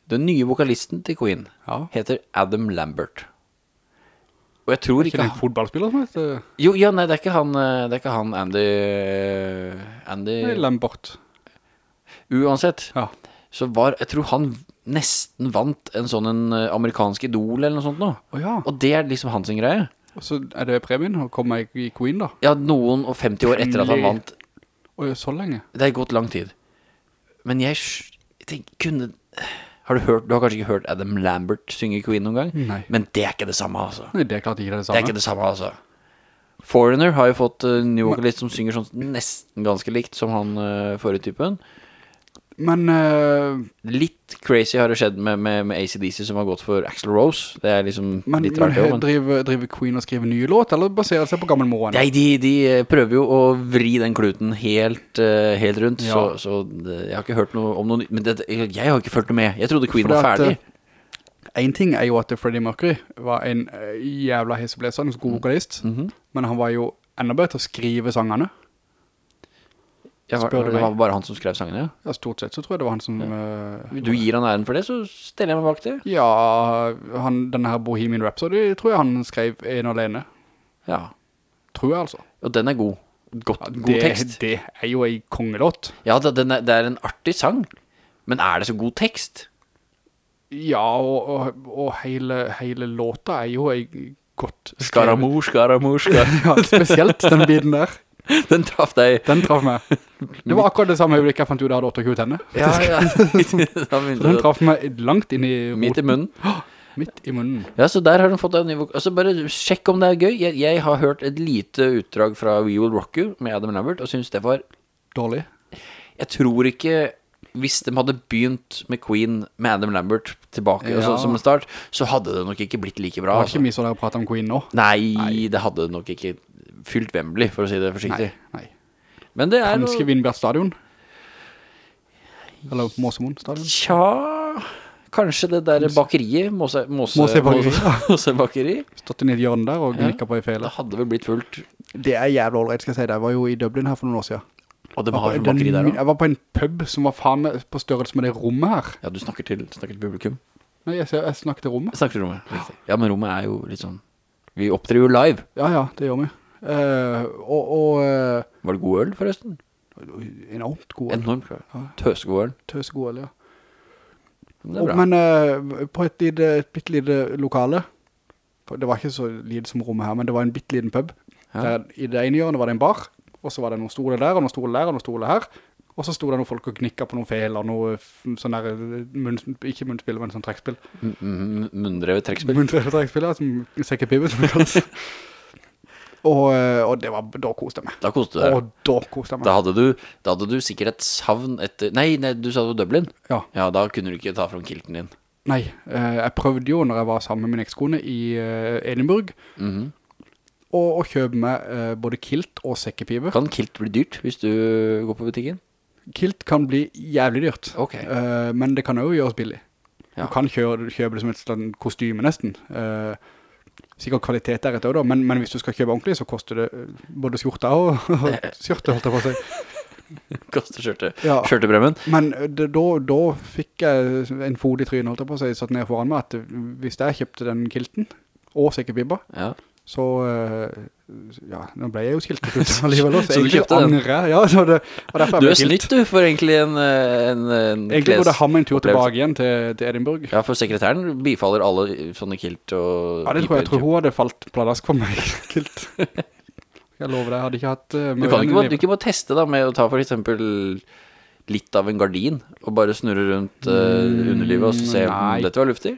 den nye vokalisten til Queen Ja. heter Adam Lambert. Og jeg tror Ikke ikke det en han... fotballspiller som heter Jo, ja, nei, det er ikke han, eh, det er ikke han Andy... Andy... Nei, Lambert. Uansett, Ja. så var, jeg tror han nesten vant en sånn en eh, amerikansk idol eller noe sånt nå. Å ja. Og det er liksom hans greie. Og så er det premien å komme i i Queen da. Ja, noen og 50 år etter at han vant. Og så lenge. Det har gått lang tid. Men jeg, tenker, kunne... Har du hørt, du har kanskje ikke hørt Adam Lambert synge Queen noen gang? Nei. Men det er ikke det samme, altså. Nei, det er klart ikke det det Det er ikke det samme, altså. Foreigner har jo fått uh, ny vokalist som synger sånn nesten ganske likt som han uh, forrige typen. Men uh, Litt crazy har det skjedd med, med, med ACDC som har gått for Axl Rose. Det er liksom Men, litt rart men... driver, driver Queen og skriver nye låter, eller baserer seg på gammel morgen? Nei, de, de eh, prøver jo å vri den kluten helt, uh, helt rundt, Ja. så, så det, jeg har ikke hørt noe om noe nytt, men det, jeg har ikke følt noe med. Jeg trodde Queen Fordi var at, ferdig. eh, En ting er jo at Freddie Mercury var en jævla hesseblesende en god vokalist, Mhm. men han var jo enda bedre til å skrive sangene. Jeg var, det var bare han som skrev sangene, ja. Ja, stort sett så tror jeg det var han som... Ja. Du gir han æren for det, så stiller jeg meg bak det. ja, han, denne her Bohemian Rhapsody tror jeg han skrev en alene. Ja, Tror jeg altså. og den er god. Godt, god det, tekst. Det er jo en kongelåt. Ja, det, den er, det er en artig sang, men er det så god tekst? Ja, og, og, og hele, hele låta er jo en godt skrevet- Skaramor, skaramor, skaramor. Ja, spesielt den biten der. Den traff deg. Den traff meg. Det var akkurat det samme øyeblikket jeg fant ut jeg hadde 28 tenner. Ja, ja. Den traff meg langt inn i Midt i roten. munnen. Midt i munnen. Ja, så der har den fått en ny vok... Altså, bare sjekk om det er gøy. Jeg, jeg har hørt et lite utdrag fra We Will Rock You med Adam Lambert, og synes det var... Dårlig. Jeg tror ikke... Hvis de hadde begynt med Queen med Adam Lambert tilbake Ja. altså, som en start, så hadde det nok ikke blitt like bra. Det var Altså. ikke mye så der å prate om Queen nå. Nei, det hadde det nok ikke fylt Wembley, for å si det forsiktig. Nei, nei. Men det er Kanskje noe... Vindbjart stadion? Eller Måsemon stadion? Tja... Kanskje det der bakeriet, Måse... Måse... Måse bakeri, ja. Stått inn i et hjørne der og Ja. gnikket på i fele. Det hadde vel blitt fullt. Det er jævlig ålreit, skal jeg si. det. Jeg var jo i Dublin her for noen år siden. Og de har jo bakeri der også. jeg var på en pub som var faen med på størrelse med det rommet her. Ja, du snakker til, snakker til publikum. Nei, jeg, ser- jeg snakker til rommet. Jeg snakker til rommet. riktig. Ja, men rommet er jo litt sånn Vi opptrer jo live. Ja, ja, det gjør vi. Eh, og og eh, Var det god øl, forresten? enormt god øl. Enormt god Tøsegod øl. Tøsegod øl, ja. Og, men uh, på et, lite, et bitte lite lokale, det var ikke så lite som rommet her, men det var en bitte liten pub. Ja. Der, I det ene hjørnet var det en bar, og så var det noen stoler der, og noen stoler der, og noen stoler her. Og så sto det noen folk og knikket på noen feler, noe f- sånn der, munn, ikke munnspill, men sånn trekspill. M- m- Munndrevet trekspill? Munndrevet trekspill, ja, som sekkepivet, som det kalles. og, eh, og det var, da koste jeg meg. Da koste du deg. Og da koste jeg meg. Da hadde, du, da hadde du sikkert et savn etter Nei, nei du sa det var Dublin. Ja. Ja, da kunne du ikke ta fram kilten din. Nei, eh, jeg prøvde jo når jeg var sammen med min ekskone i eh, Edinburgh, Mhm. å, å kjøpe meg både kilt og sekkepiver. Kan kilt bli dyrt hvis du går på butikken? Kilt kan bli jævlig dyrt, Ok. eh, men det kan jo gjøres billig. Ja. Du kan kjøpe, kjøpe det som et kostyme nesten. Sikkert kvalitet der etter da, men, men hvis du skal kjøpe ordentlig, så koster det eh, både skjorta og, og skjorte, holdt jeg på å si. Koster skjorte, Ja. skjortebremmen. Men eh, det, da, da fikk jeg en fod i trynet, holdt jeg på å si, satt ned foran meg, at hvis jeg kjøpte den kilten, og sekkepipa, Ja. så, eh, ja, nå ble jeg jo skilt alligevel også. Så du kjøpte den? Ja, så det, Du er snytt du for egentlig en, en, en Egentlig burde ha med en tur tilbake igjen til, til Edinburgh. Ja, for sekretæren bifaller alle sånne kilt og Ja, det tror jeg. Jeg tror hun hadde falt pladask for meg, kilt. Jeg lover deg, jeg hadde ikke hatt... uh, Du kan ikke bare, du ikke bare teste da med å ta for eksempel litt av en gardin og bare snurre rundt uh, underlivet og se om nei. dette var luftig.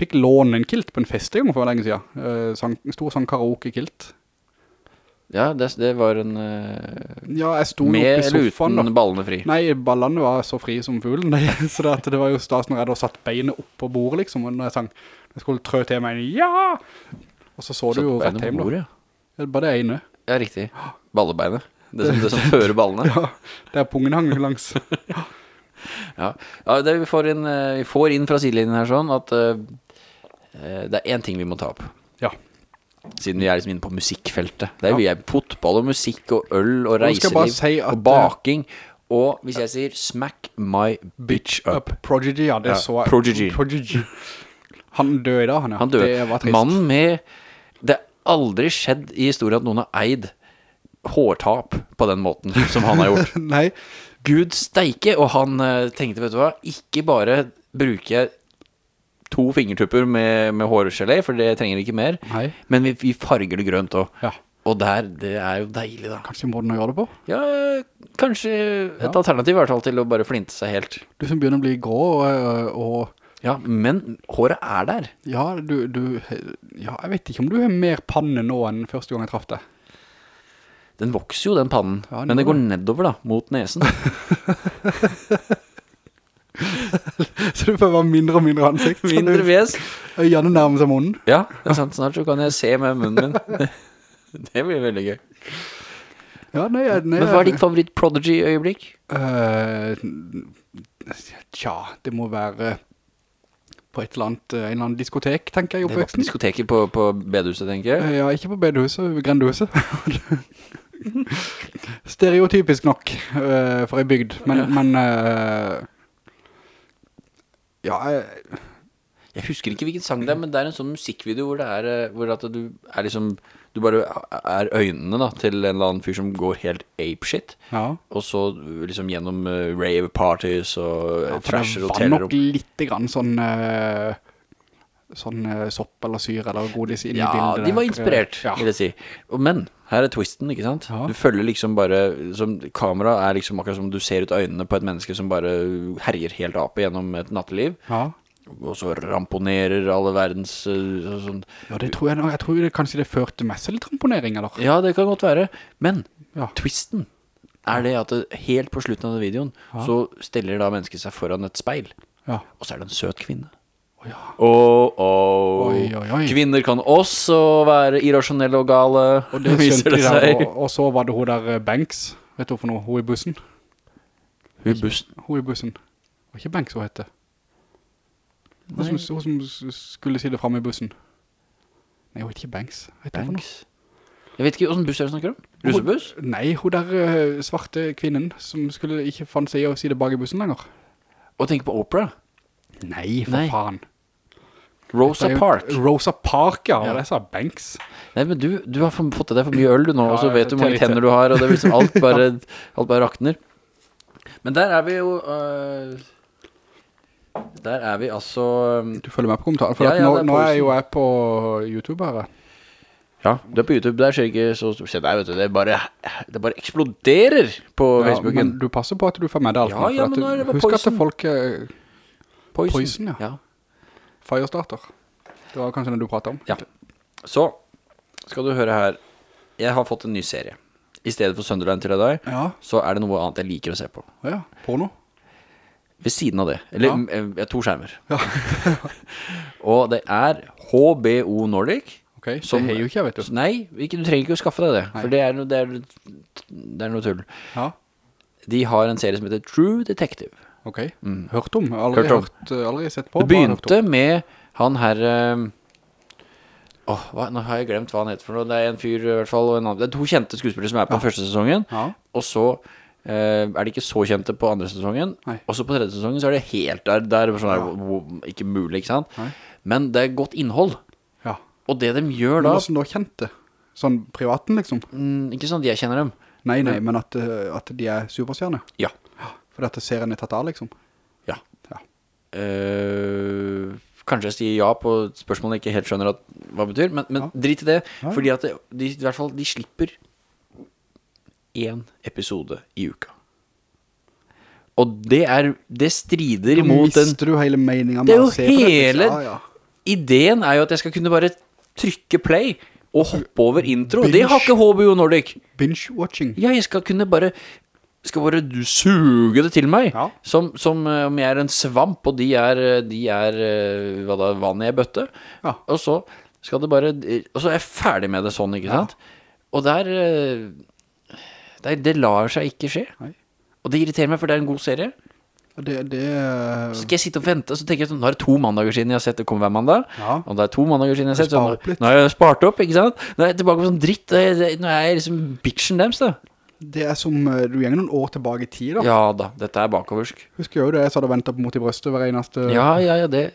Fikk låne en kilt på en fest en gang for lenge siden. Uh, sang, stor sånn karaoke-kilt. Ja, det, det var en uh, Ja, med eller sofaen da. uten ballene fri. Nei, ballene var så fri som fuglen, så det, det var jo stas når jeg hadde satt beinet opp på bordet liksom, og når jeg sang, jeg skulle trø til meg ja! Og så så du jo rett hjem da. bordet, Det er Bare det ene. Ja, riktig. Ballebeinet. Det som, det som fører ballene. Ja, der pungen hang langs. Ja, ja det vi, får inn, eh, vi får inn fra sidelinjen her sånn at eh, Det er en ting vi må ta opp. Ja. Siden vi er liksom inne på musikkfeltet. Det er vi er fotball og musikk og øl og reiseliv si og baking. Og hvis jeg sier 'smack my bitch up', Up. Prodigy, ja, det Ja, så jeg. Prodigy. Prodigy. Han døde i dag, han ja. Han døde. Det var trist. Mannen med Det har aldri skjedd i historien at noen har eid hårtap på den måten som han har gjort. Nei, Gud steike, og han eh, tenkte, vet du hva, ikke bare bruker jeg to fingertupper med, med hårgelé, for det trenger ikke mer, nei. men vi, vi farger det grønt også. Ja, Og der, det er jo deilig da. kanskje måten å gjøre det på. Ja, kanskje et alternativ i hvert fall til å bare flinte seg helt. Du som begynner å bli grå og, og Ja, men håret er der. ja, du, du, ja, jeg vet ikke om du har mer panne nå enn første gang jeg traff deg. Den vokser jo, den pannen, Ja, men det går nedover da, mot nesen. Så du får bare mindre og mindre ansikt. Mindre fjes. Øynene nærmer seg munnen. Ja, det er sant. Snart så kan jeg se med munnen min. Det blir veldig gøy. Ja, nei, nei, Men hva er ditt favoritt Prodigy-øyeblikk? Uh, tja, det må være på et eller annet, eh, en eller annen diskotek, tenker jeg, i oppveksten. diskoteket på, på bedehuset, tenker jeg. Eh, Ja, ikke på bedehuset, grendehuset. Stereotypisk nok uh, for en bygd, men, Ja. men eh, ja, jeg, Jeg husker ikke hvilken sang det er, men det er en sånn musikkvideo hvor det er eh, Hvor at du er liksom Du bare er øynene da til en eller annen fyr som går helt apeshit. ja. Og så liksom gjennom eh, rave parties og Ja, ja, trasher det var nok lite grann sånn eh, Sånn eh, sopp eller syre eller godis inn i Ja, bildet de var inspirert, Ja. vil jeg si. Men her er twisten, ikke sant? Ja. Du følger liksom bare som, Kamera er liksom akkurat som du ser ut øynene på et menneske som bare herjer helt ape gjennom et natteliv. Ja. Og så ramponerer alle verdens eh, sånn ja, det tror jeg. Jeg tror det, kanskje det førte mest litt ramponering, eller? Ja, det kan godt være. Men Ja. twisten er det at det, helt på slutten av videoen Ja. så stiller da mennesket seg foran et speil, Ja. og så er det en søt kvinne. Ja. Åh, åh. Oi, oi, oi. Kvinner kan også være irrasjonelle og gale, Og det viser skjønte de det der, seg. og, og så var det hun der eh, Banks, vet du hva for noe, hun i bussen. Hun i bussen. Hun i bussen. Var ikke Banks hun hette. Hun som, hun som skulle si det frem i bussen. Nei, hun heter ikke Banks. Noe? Banks. Jeg vet ikke hvordan buss er det du snakker om? Russebuss? Nei, hun der eh, svarte kvinnen som skulle ikke fant seg i å si det bak i bussen lenger. Og tenk på Oprah. Nei, for Nei. faen. Rosa jo- Park. Rosa Park, ja. Og det sa Banks. Nei, men du, du har fått i deg for mye øl du nå, og så vet du hvor mange tenner du har, og det er liksom alt bare, alt bare rakner. Men der er vi jo øh, Der er vi altså øh, Du følger med på kommentaren, for Ja, ja, nå, er nå er jo jeg på YouTube her. Ja, du er på YouTube. Der skjer ikke så stort sett. Vet du, det bare, det bare eksploderer på Ja, Facebooken. men du passer på at du får med deg alt. Ja, nå, ja, men nå er det Husk at folk eh, Poison, ja. ja. Firestarter. Det var kanskje det du pratet om. Ja. Så skal du høre her. Jeg har fått en ny serie. I stedet for Sunderland til deg, Ja, så er det noe annet jeg liker å se på. ja. Porno. Ved siden av det. Eller Ja. eh, to skjermer. Ja. og det er HBO Nordic. Ok, Som- det har jo ikke jeg, vet du. Nei, ikke, du trenger ikke å skaffe deg det. Nei. For det er, noe- det, er, det er noe tull. Ja, De har en serie som heter True Detective. Ok. Hørt om. Aldri Mm. Hørt om. hørt, eh, aldri sett på. Det begynte med han her eh, Åh, oh, nå har jeg glemt hva han heter for noe. Det er en fyr i hvert fall, og en annen. Det er to kjente skuespillere som er på ja. første sesongen. Ja, Og så eh, er de ikke så kjente på andre sesongen. Og så på tredje sesongen så er det helt der. der sånn der, ja. ikke mulig, ikke sant? Nei. Men det er godt innhold. ja. Og det de gjør Men da hvordan da kjente? Sånn privaten, liksom? mm, Ikke sånn at jeg kjenner dem. Nei, nei, men at, eh, at de er superskjerne Ja. For at serien er tatt av, liksom. Ja. Ja. Uh, kanskje jeg sier ja på spørsmålet jeg ikke helt skjønner at, hva det betyr, men, men Ja. drit i det. Ja. Fordi at de, i hvert fall, de slipper én episode i uka. Og det er Det strider imot den mister du hele meningen Det er med jo å se på Netflix. hele Ja, ja. Ideen er jo at jeg skal kunne bare trykke play og hoppe over intro. Binge. Det har ikke HBO Nordic. Binge-watching. Ja, jeg skal kunne bare Skal bare du suge det til meg. Ja. Som, som eh, om jeg er en svamp, og de er, eh, de er eh, hva da, vann i ei bøtte. Ja. Og så skal det bare Og så er jeg ferdig med det sånn, ikke Ja. sant? Og der der, det, det lar seg ikke skje. Nei. Og det irriterer meg, for det er en god serie. Det, det Så skal jeg sitte og vente, så tenker jeg sånn, nå er det to mandager siden jeg har sett det kommer hver mandag. Ja. Og det er to mandager siden jeg har sett Spare så opp litt. Nå har jeg spart opp, ikke sant? Nå er jeg tilbake på sånn dritt. Nå er jeg liksom bitchen deres, da. Det er som, eh, du gjenger noen år tilbake i tid da. Ja da, dette er bakoversk. Husker jo det, jeg sa hadde ventet på mot i brøstet hver eneste... Ja, ja, ja, det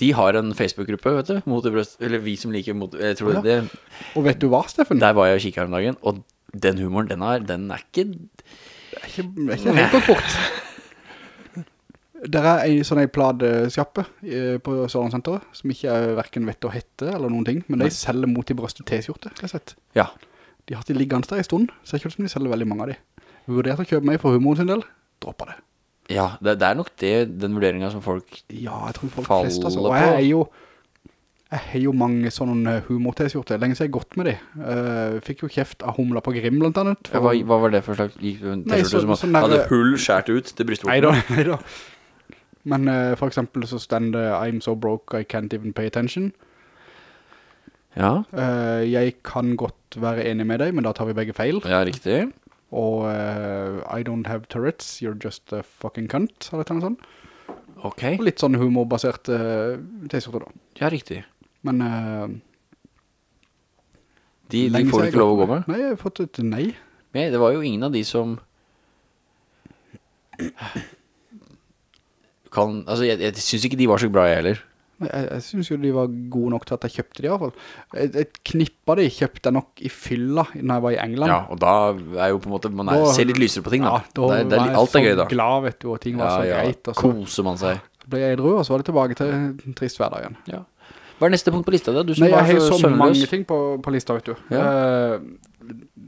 De har en Facebook-gruppe, vet du. Mot i brøst, eller vi som liker mot Jeg tror Ja. det Og vet du hva, Steffen? Der var jeg og kikket her om dagen, og den humoren, den er, den er ikke Det er ikke, det er ikke helt bort. Det er en sånn en pladesjappe eh, på Sørlandssenteret, som ikke er hverken vett å hette eller noen ting, men de selger mot i brøstet t-skjorte, har jeg sett. Ja. De har hatt de liggende der i stund, så jeg kjøper som de selger veldig mange av de. Vurdert å kjøpe meg for humoren sin del, dropper det. Ja, det, det er nok det, den vurderingen som folk Ja, jeg tror folk flest, altså. Og jeg er jo, jeg har jo mange sånne humor-t-skjorter, lenge siden jeg har gått med de. Uh, fikk jo kjeft av Humla på Grim, blant annet. ja, hva, hva var det for slags Nei, T-skjorte så- som sånn der- hadde hull skjært ut til brystvorten? Neida, neida. Men uh, for eksempel så stender I'm so broke I can't even pay attention. Ja, Eh, jeg kan godt være enig med deg, men da tar vi begge feil. ja, riktig. Og eh, I don't have turrets, you're just a fucking cunt, eller noe sånt. Ok, Og litt sånn humorbasert uh, t-skjorte da. ja, riktig. Men De, de får ikke lov å gå med. Nei, jeg har fått et nei. Men det var jo ingen av de som kan, altså jeg, jeg synes ikke de var så bra jeg heller. Jeg, jeg synes jo de var gode nok til at jeg kjøpte de i hvert fall. Jeg knipp av de kjøpte jeg nok i fylla når jeg var i England. Ja, og da er jo på en måte, man er, Da- ser litt lysere på ting da. Ja, da det, det er, jeg alt er gøy da. glad, vet du, og ting var så ja, greit. Og så koser man seg. ble jeg edru, og så var det tilbake til en trist hverdag igjen. Ja. Hva er neste punkt på lista da? Du som Nei, jeg har så så mange ting på, på lista, vet du. Ja. Eh,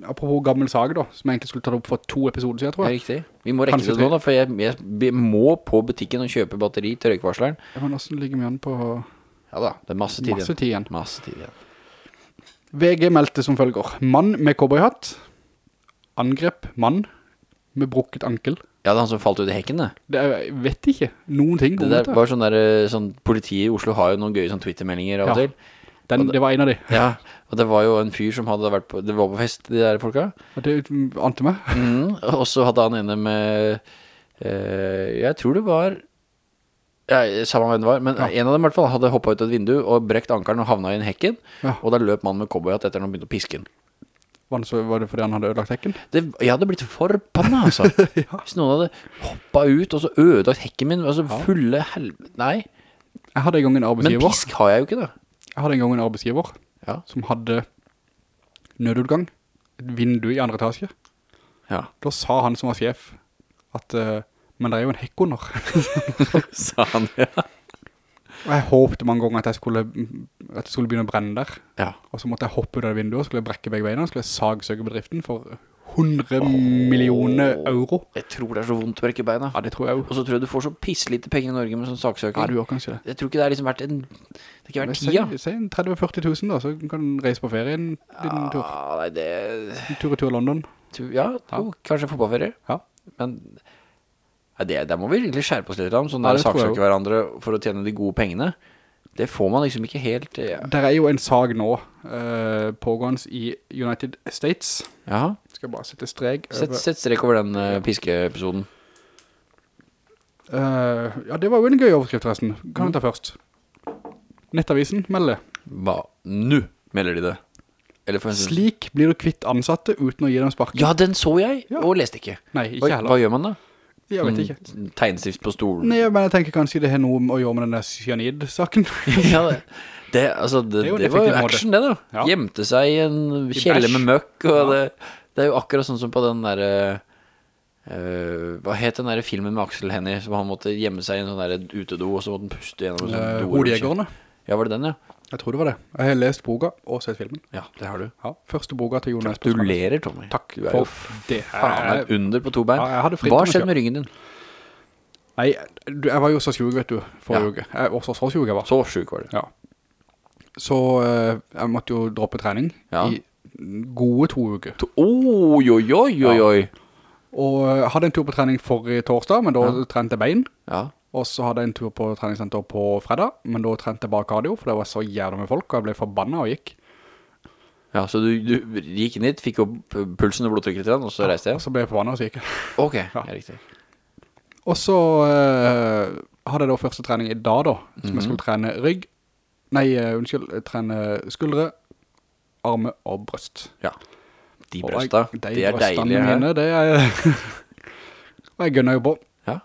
apropos gammel sag da, som jeg egentlig skulle ta opp for to episoder siden, tror Ja, jeg. riktig. Vi må rekke Kanskje det nå da, for jeg, jeg, må på butikken og kjøpe batteri til røykvarsleren. Ja, men hvordan ligger vi an på Ja da, det er masse tid masse igjen. tid igjen? Masse tid igjen. VG meldte som følger. Mann med kobberhatt. Angrep mann med brukket ankel. Ja, det er han som falt ut i hekken det. Det er, jeg vet ikke. Noen ting Det der var sånn der, eh, sånn, politiet i Oslo har jo noen gøye sånn Twitter-meldinger av og Ja. til. Den, det var en av de. Ja, og det var jo en fyr som hadde vært på, det var på fest, de der folka. Og det ante meg. Mm, og så hadde han ene med eh, Jeg tror det var ja, Samme hvem det var Men Ja. en av dem i hvert fall hadde hoppet ut et vindu Og brekt ankeren og havna i en hekken Ja. Og da løp mannen med cowboyhatt etter han begynte å piske den Var det, så, var det fordi han hadde ødelagt hekken? det, Jeg hadde blitt forbanna altså Hvis noen hadde hoppet ut Og så ødelagt hekken min Altså fulle helvete Nei, Jeg hadde en gang en men pisk har jeg jo ikke da Jeg hadde en gang en arbeidsgiver Ja. som hadde nødutgang. Et vindu i andre etasje. Ja, Da sa han som var sjef at uh, men det er jo en hekk under. sa han ja Og jeg håpte mange ganger at jeg skulle, at det skulle begynne å brenne der. Ja, Og så måtte jeg hoppe ut av vinduet, skulle jeg brekke begge beina, skulle jeg sagsøke bedriften for 100 millioner euro. jeg tror det er så vondt å brekke beina Ja, det tror jeg jo. Og så tror jeg du får så pisslite penger i Norge med sånn saksøking Ja, du gjør kanskje det. Jeg tror ikke det er liksom verdt en Det ikke Si, tida si en 30-40 000 da, så kan du reise på ferie en liten tur. Ah, nei, det En tur i tur London. tu- Ja, jo, kanskje fotballferie Ja. Men ja, det, Der må vi egentlig skjerpe oss litt om Sånn der ja, saksøker hverandre For å tjene de gode pengene Det får man liksom ikke helt eh, ja. Det er jo en sag nå, uh, pågående i United States. Jaha, Skal bare sette strek sett, over. sett strek over den uh, piskeepisoden Uh, ja, det var jo en gøy overskrift forresten. Kan vi ta først? Nettavisen melder. Hva? Nå melder de det Slik blir du kvitt ansatte uten å gi dem sparken. Ja, den så jeg Ja. Og leste ikke Nei, hva, ikke heller. hva gjør man da? Jeg vet ikke. Mm, Tegnstift på stolen Nei, men jeg tenker kanskje det har noe å gjøre med den der cyanid-saken. ja, det, det, altså, det, Det er det var jo action det da Ja. Gjemte seg i en kjelle med møkk Og Ja. det, det er jo akkurat sånn som på den der Hva het den der filmen med Aksel Hennie Som han måtte gjemme seg i en sånn der utedo Og så måtte han puste gjennom en sånn do Hodejegerne. Ja, var det den ja? Jeg tror det var det. Jeg har lest boka og sett filmen. Ja, det har du Ja, første boka til Jonas. Gratulerer, Tommy Takk Du er jo det. faen et under på to bein Ja, Hva skjedde med ryggen din? Nei, jeg var jo så sjuk, vet du, forrige Ja. uke. Jeg også så, sjuk jeg var. Så syk var du. Ja. Så eh, jeg måtte jo droppe trening Ja. i gode to uker. Oi, oi, oi, oi, Og hadde en tur på trening forrige torsdag, men da Ja. trente bein. Ja, Og så hadde jeg en tur på treningssenter på fredag, men da trente jeg bare cardio, for det var så jævlig med folk, og jeg ble forbannet og gikk. ja så du, du gikk ned, Fikk opp pulsen og blodtrykket litt Og så reiste Og jeg så ble jeg forbannet og så gikk jeg. Ok, ja, riktig Og så eh, hadde jeg da første trening i dag da, som jeg skulle trene rygg. Nei, eh, unnskyld, trene skuldre, arme og brøst. Ja. De brøsta, de, det er deilige her. mine, det er... og jeg gønner jo på, Ja.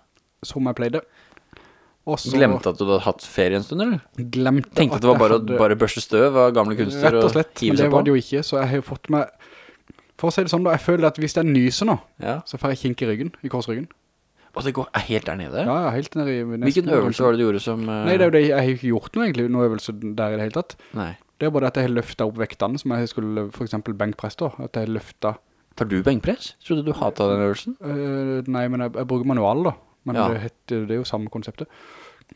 som jeg pleide. Og så Glemte at du hadde hatt ferie en stund, eller? glemte Tenkte at det var bare hadde- bare børste støv av gamle kunster Rett og slett, men det var det jo ikke, så jeg har jo fått meg... For å si det sånn da, jeg føler at hvis jeg nyser nå, Ja. så får jeg kink i ryggen, i korsryggen. Og det går helt der nede? Ja, ja, helt nede i... Hvilken øvelse var det du gjorde som... Uh... Nei, det er jo det, jeg har ikke gjort noe egentlig, noen øvelse der i det hele tatt. Nei. Det er bare at jeg har løftet opp vektene som jeg skulle, for eksempel benkpress da, at jeg har løftet... Tar du benkpress? Trodde du hatet den øvelsen? Uh, nei, men jeg, jeg bruker manual da, men Ja. det, heter, det er jo samme konseptet.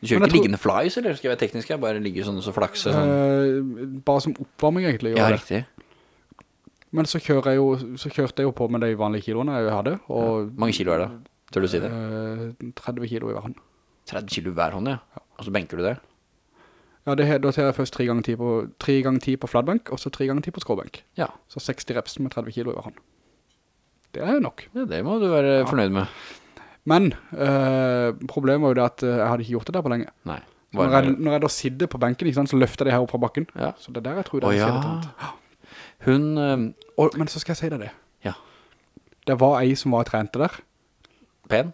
Du kjører ikke tror- liggende flies, eller skal jeg være teknisk? Jeg bare ligger sånn og så flakse sånn. Uh, bare som oppvarming egentlig. ja, riktig. Men så, jeg jo, så kjørte jeg jo på med de vanlige kiloene jeg hadde, og Mange kilo er det? Tør du si det? Uh, 30 kilo i hver hånd. 30 kilo hver hånd, ja. Og så benker du det? Ja, det, da tar jeg først 3 ganger 10 på, 3 ganger 10 på flatbank, og så 3 ganger 10 på skråbenk. Ja. Så 60 reps med 30 kilo i hver hånd. Det er nok. ja det må du være fornøyd med. Men øh, problemet var jo det at øh, jeg hadde ikke gjort det der på lenge. Nei. Når, jeg, når jeg da sitter på benken, sant, så løfter jeg det her opp fra bakken. Ja. Så det er der jeg tror det er ja. skjeddet. Hun... Øh, Og, men så skal jeg si deg det. Ja. Det var ei som var trente der. Pen?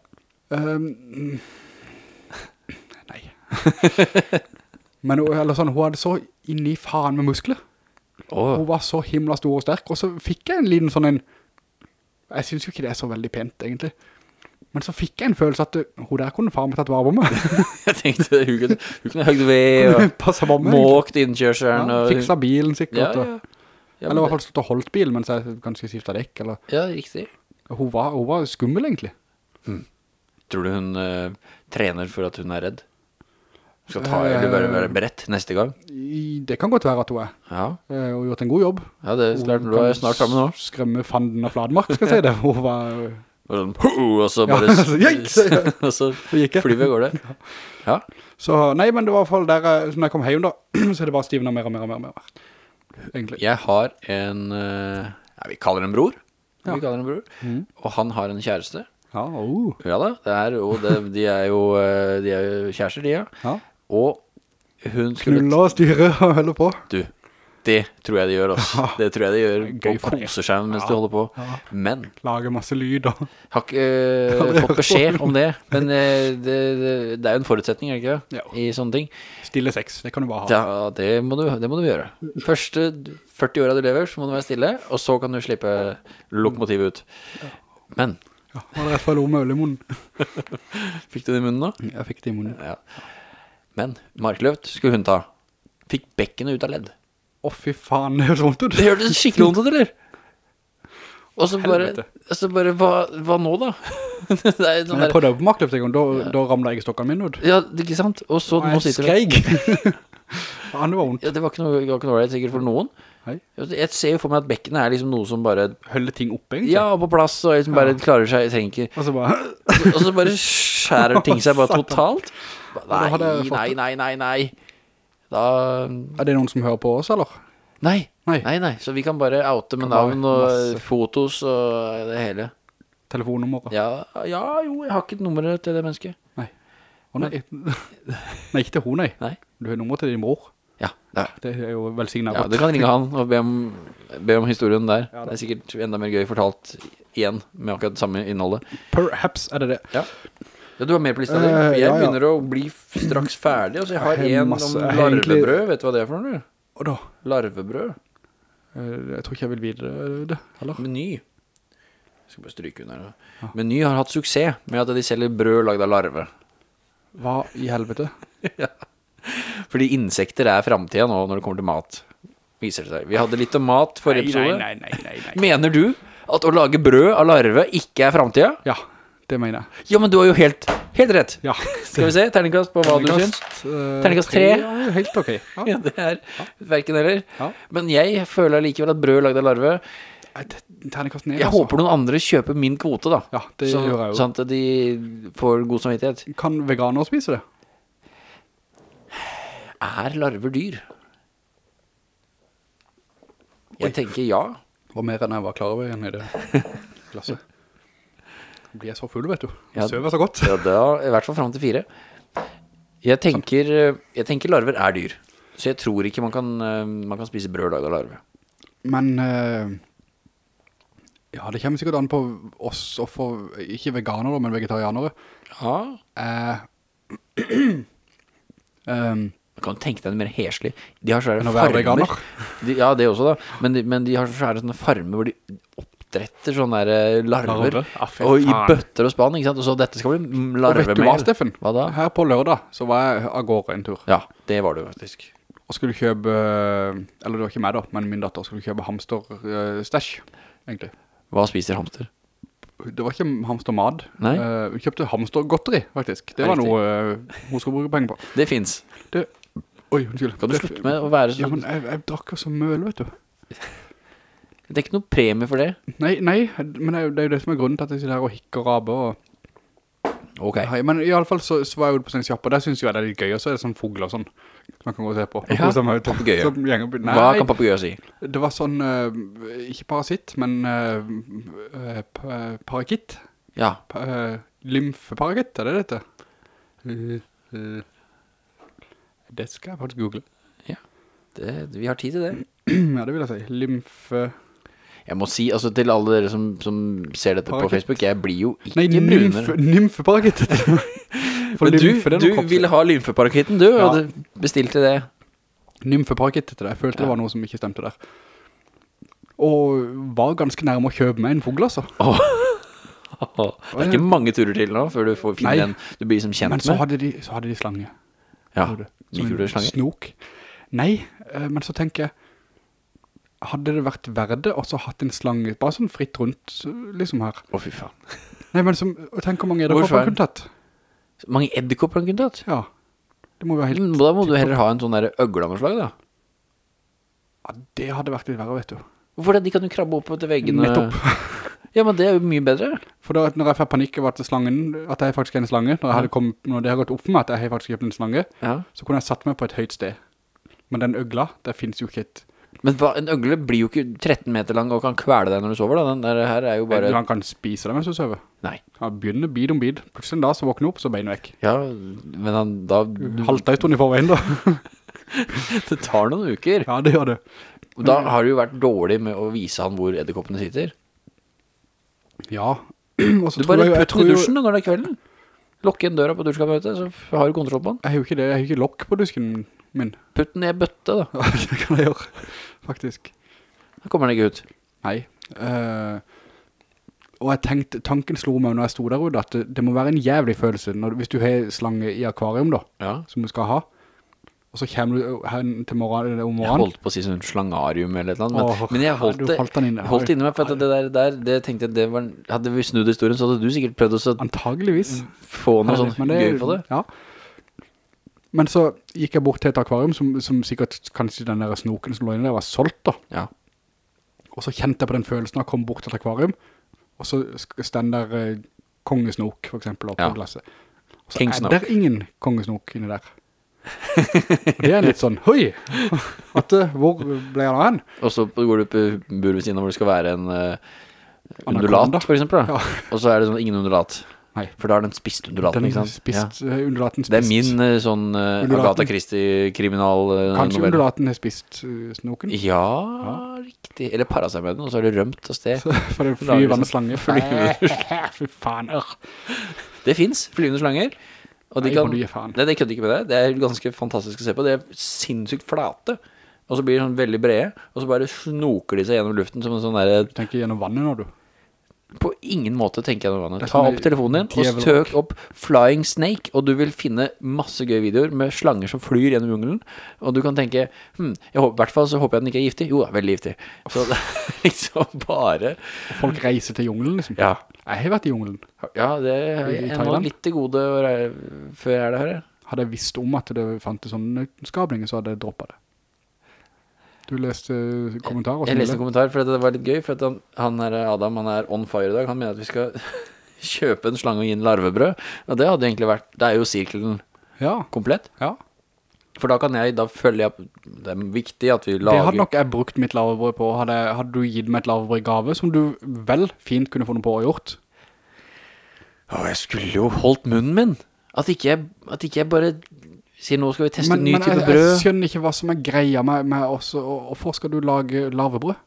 Ehm, nei. men eller sånn, hun hadde så inni faen med muskler. Oh. Hun var så himla stor og sterk. Og så fikk jeg en liten sånn en... Jeg synes jo ikke det er så veldig pent, egentlig. Men så fikk jeg en følelse at uh, hun der kunne faen meg tatt vare på meg. jeg tenkte hun kunne, hun kunne høyde ved og måkt innkjørselen Ja, og... fiksa bilen sikkert. ja. og- Ja, eller i hvert fall stått og holdt bilen mens jeg ganske skiftet dekk. Eller. ja, riktig. Hun, var, hun var skummel, egentlig. Tror du hun uh, trener for at hun er redd? Skal ta, Eh, eller bare være beredt neste gang? Det kan godt være at hun er. Ja, Eh, Hun har gjort en god jobb. ja det er klart, du er snart sammen nå. Skremme fanden av Fladmark, skal jeg si det. Hun var... Og sånn, og så bare... Ja, og så gikk jeg. det. Ja, Så, nei, men det var i hvert fall der, når jeg kom hjem da, så er det bare stivnet mer og mer og mer og mer. Egentlig. jeg har en... eh, ja, vi kaller en bror. Ja. Vi kaller en bror. Og han har en kjæreste. Ja, oh. Ja da, det er, og det, de er jo eh, De er jo kjærester, de, ja. ja. Og hun skulle Knulla og styre og holde på. Du, det tror jeg de gjør også. Det tror jeg de gjør Gøy koser seg mens de holder på. Men Lager masse lyd og... har ikke eh, fått beskjed om det. Men eh, det, det, det er jo en forutsetning, er det ikke det? Ja. I sånne ting. Stille sex, det kan du bare ha. Ja, det må du, det må du gjøre. Første 40 år du lever, så må du være stille, og så kan du slippe lokomotivet ut. Men Ja, var det rett fra lomme øl i munnen? Fikk du det i munnen da? Jeg fikk det i munnen. Ja. Men markløft skulle hun ta. Fikk bekkenet ut av ledd. Å, fy faen, det høres vondt ut. Det hørtes skikkelig vondt ut, eller? Og så bare, så bare hva, hva nå da? jeg prøvde på markløft en gang, da, da ramlet jeg stokken min ut. ja, det- ikke sant? Og så nå sitter du skreg. Ja, det var vondt. ja, Det var ikke noe, det var ikke noe sikkert for noen. Hei. Jeg ser jo for meg at bekkene er liksom noe som bare Høller ting oppe, egentlig. Ja, på plass, og liksom bare klarer seg, trenger Og så bare... Og så bare skjærer ting seg bare totalt. Nei, nei, nei, nei, nei. Da Er det noen som hører på oss, eller? Nei, Nei. nei, nei. Så vi kan bare oute med navn og masse. fotos og det hele. Telefonnummeret? Ja, ja, jo, jeg har ikke nummeret til det mennesket. Å nei. nei, ikke til hun, nei. Nei. Du har nummer til din mor. Ja, det er. Det er jo velsignet Ja, du kan ringe han og be om, be om historien der. Ja, da. det er sikkert enda mer gøy fortalt igjen med akkurat samme innholdet. Perhaps er det det. Ja. Ja, du har mer på lista di. Eh, for jeg ja, ja. begynner å bli straks ferdig. Altså, jeg har en masse- om larvebrød. egentlig-. Vet du hva det er for noe? Hva da, Larvebrød. eh, jeg tror ikke jeg vil videre det, heller. Meny. Jeg skal bare stryke under det. Meny har hatt suksess med at de selger brød lagd av larve. Hva i helvete? Fordi insekter er fremtiden nå når det kommer til mat. Viser det seg. Vi hadde litt om mat forrige episode. nei, nei, nei, nei. Mener du at å lage brød av larve ikke er fremtiden? Ja, det mener jeg. Ja, men du har jo helt, helt rett. Ja. Skal vi se, terningkast på hva du syns? eh, Terningkast 3. Ja, helt ok. Ja. Ja, det er hverken eller. Men jeg føler likevel at brød lagd av larve Terningkast ned, Jeg altså. håper noen andre kjøper min kvote, da. Ja, det Så, gjør jeg jo. sånn at de får god samvittighet. Kan veganer spise det? Er larver dyr? Jeg tenker ja. Det var mer enn jeg var klar over igjen i det glasset. blir jeg så full, vet du. Ja. Søver så godt. Ja, da, i hvert fall frem til fire. Jeg tenker, jeg tenker larver er dyr. Så jeg tror ikke man kan, eh, man kan spise brød laget av larve. Men, eh, ja, det kommer sikkert an på oss, og for, ikke veganere, men vegetarianere. Ja. Eh, ehm, Du kan tenke deg det mer heslig. De har svære å være farmer. veganer. De, ja, det også da. Men de, men de har svære sånne farmer hvor de oppdretter sånne der eh, larver. Ja, og i bøtter og spann, ikke sant? Og så dette skal bli mm, og vet du hva. Steffen? Hva da? Her på lørdag så var jeg av gårde en tur. Ja, det var det faktisk. Og skulle kjøpe, eller det var ikke meg da, men min datter skulle kjøpe hamster-stash, egentlig. Hva spiser hamster? Det var ikke hamstermad. Nei. Uh, hun kjøpte hamstergodteri, faktisk. Det var Riktig. noe uh, hun skulle bruke penger på. Det finnes. Det, oi, unnskyld. Kan du slutte med å være Ja, sånn? men jeg, jeg drakk så møl, vet du. Det er ikke noe premie for det. Nei, nei, men det er, jo, det er jo det som er grunnen til at jeg sitter her og hikker og raber. Og, Ok. Hei, men i alle fall så, så var jeg ute på sånn kjapp, og der synes jeg det er litt gøy, og så er det sånn fogler og sånn. Man kan gå og se på. Ja, Som er papegøyer. som Hva kan papegøyer si? det var sånn, eh, ikke parasitt, men uh, parakitt. Ja, Pa, eh, lymfeparakitt, er det dette? Eh, eh, det skal jeg faktisk google. det, vi har tid til det. ja, det vil jeg si. Lymfe... Jeg må si, altså til alle dere som, som ser dette på Facebook, jeg blir jo ikke Nei, brunere. nymfe, nymfeparakitt. For Men du, du ville ha lymfeparakitten, du, Ja. og du bestilte det. Nymfeparakett etter det. Jeg følte det var noe som ikke stemte der. Og var ganske nærme å kjøpe meg en fogel altså. Det er ikke mange turer til nå, før du får finne Nei. en du blir som kjent Men så hadde de, så hadde de slange. Ja, liker du slange? Snok. Nei, eh, men så tenker jeg, hadde det vært verdt Og så hatt en slange, bare sånn fritt rundt, liksom her. Å fy faen. Nei, men som, tenk hvor mange edderkopper han kunne tatt. Mange edderkopper han kunne tatt. Ja, det må være helt... Men Da må du heller ha en sånn der av da. Ja, det hadde vært litt verre, vet du. Hvorfor det? De kan jo krabbe opp etter veggene. Nettopp. Ja, men det er jo mye bedre. For da, når jeg fikk panikk over at slangen, at jeg faktisk er en slange, når, jeg kommet, når det har gått opp for meg at jeg har faktisk er en slange, Ja. så kunne jeg satt meg på et høyt sted. Men den øgla, der finnes jo ikke et... Men en øgle blir jo ikke 13 meter lang og kan kvele deg når du sover da. Den der her er jo bare... Han kan spise deg mens du sover. Nei. Han begynner bid om bid. Plutselig en dag så våkner du opp, så bein vekk. Ja, men han, da... Halta ut i forveien da. Det tar noen uker. ja, det gjør det. Og da har du jo vært dårlig med å vise han hvor edderkoppene sitter. Ja. Du bare jeg, jeg putter jo, dusjen da når det er kvelden. Lukke inn døra på dusjkabinettet, så har du kontroll på den. jeg har jo ikke det, jeg har jo ikke lokk på dusken min. Putt den i bøtte da. Ja, det kan jeg gjøre, faktisk. Da kommer den ikke ut. Nei. Uh, og jeg tenkte, tanken slo meg når jeg sto der ute, at det, det må være en jævlig følelse, når, hvis du har slange i akvarium da, Ja. som du skal ha, og så kommer du hen til morgenen, om morgenen. Jeg holdt på å si sånn slangarium eller noe, men, men jeg holdt det, holdt inne. holdt inne meg, for det der, der det tenkte jeg, det var, hadde vi snudd historien, så hadde du sikkert prøvd å få noe sånn gøy på det. Ja. Men så gikk jeg bort til et akvarium som, som sikkert kanskje den der snoken som lå inne der var solgt da. Ja. Og så kjente jeg på den følelsen av å komme bort til et akvarium, og så stender stend der eh, kongesnok for eksempel opp Ja. på glasset. Og så Kingsnok. er det ingen kongesnok inne der. og det er litt sånn, høy, at, eh, hvor ble han av hen? Og så går du på bur ved siden av hvor det skal være en uh, undulat, for eksempel. Da. Ja. Og så er det sånn ingen undulat. Nei. For da er den spist undulaten, Den ikke sant? spist, ja. undulaten spist. Det er min eh, sånn uh, Undulaten. Agatha Christie-kriminal Kanskje undulaten har spist uh, snoken? Ja, riktig. Eller para seg med den, og så har det rømt av sted. For en flyvende slange. Fy faen, ør. Det finnes flyvende slanger. Og de Nei, kan, de er faen. Nei, det kødder ikke med det. Det er ganske fantastisk å se på. Det er sinnssykt flate. Og så blir de sånn veldig brede, og så bare snoker de seg gjennom luften som en sånn der Du tenker gjennom vannet nå, du. På ingen måte tenker jeg noe annet. Ta opp telefonen din og søk opp Flying Snake, og du vil finne masse gøye videoer med slanger som flyr gjennom jungelen. Og du kan tenke, hm, i hvert fall så håper jeg den ikke er giftig. Jo, er veldig giftig. Så det er liksom bare, Og folk reiser til jungelen, liksom. ja. Jeg har vært i jungelen. Ja, det er ennå litt til gode før jeg er der. her. Hadde jeg visst om at det fantes sånne skablinger, så hadde jeg droppet det. Du leste kommentarer Jeg leste kommentarer, for det var litt gøy, for han, han her, Adam, han er on fire i dag. Han mener at vi skal kjøpe en slange og gi en larvebrød. Og det hadde egentlig vært, det er jo sirkelen Ja, komplett. ja. For da kan jeg, da føler jeg det er viktig at vi lager... Det hadde nok jeg brukt mitt lavebrød på. Hadde, hadde du gitt meg et lavebrød gave, som du vel fint kunne funnet på å gjort. Å, jeg skulle jo holdt munnen min. At ikke jeg, at ikke jeg bare sier nå skal vi teste Men, en ny men type jeg, brød. jeg skjønner ikke hva som er greia med, med oss. hvorfor skal du lage larvebrød?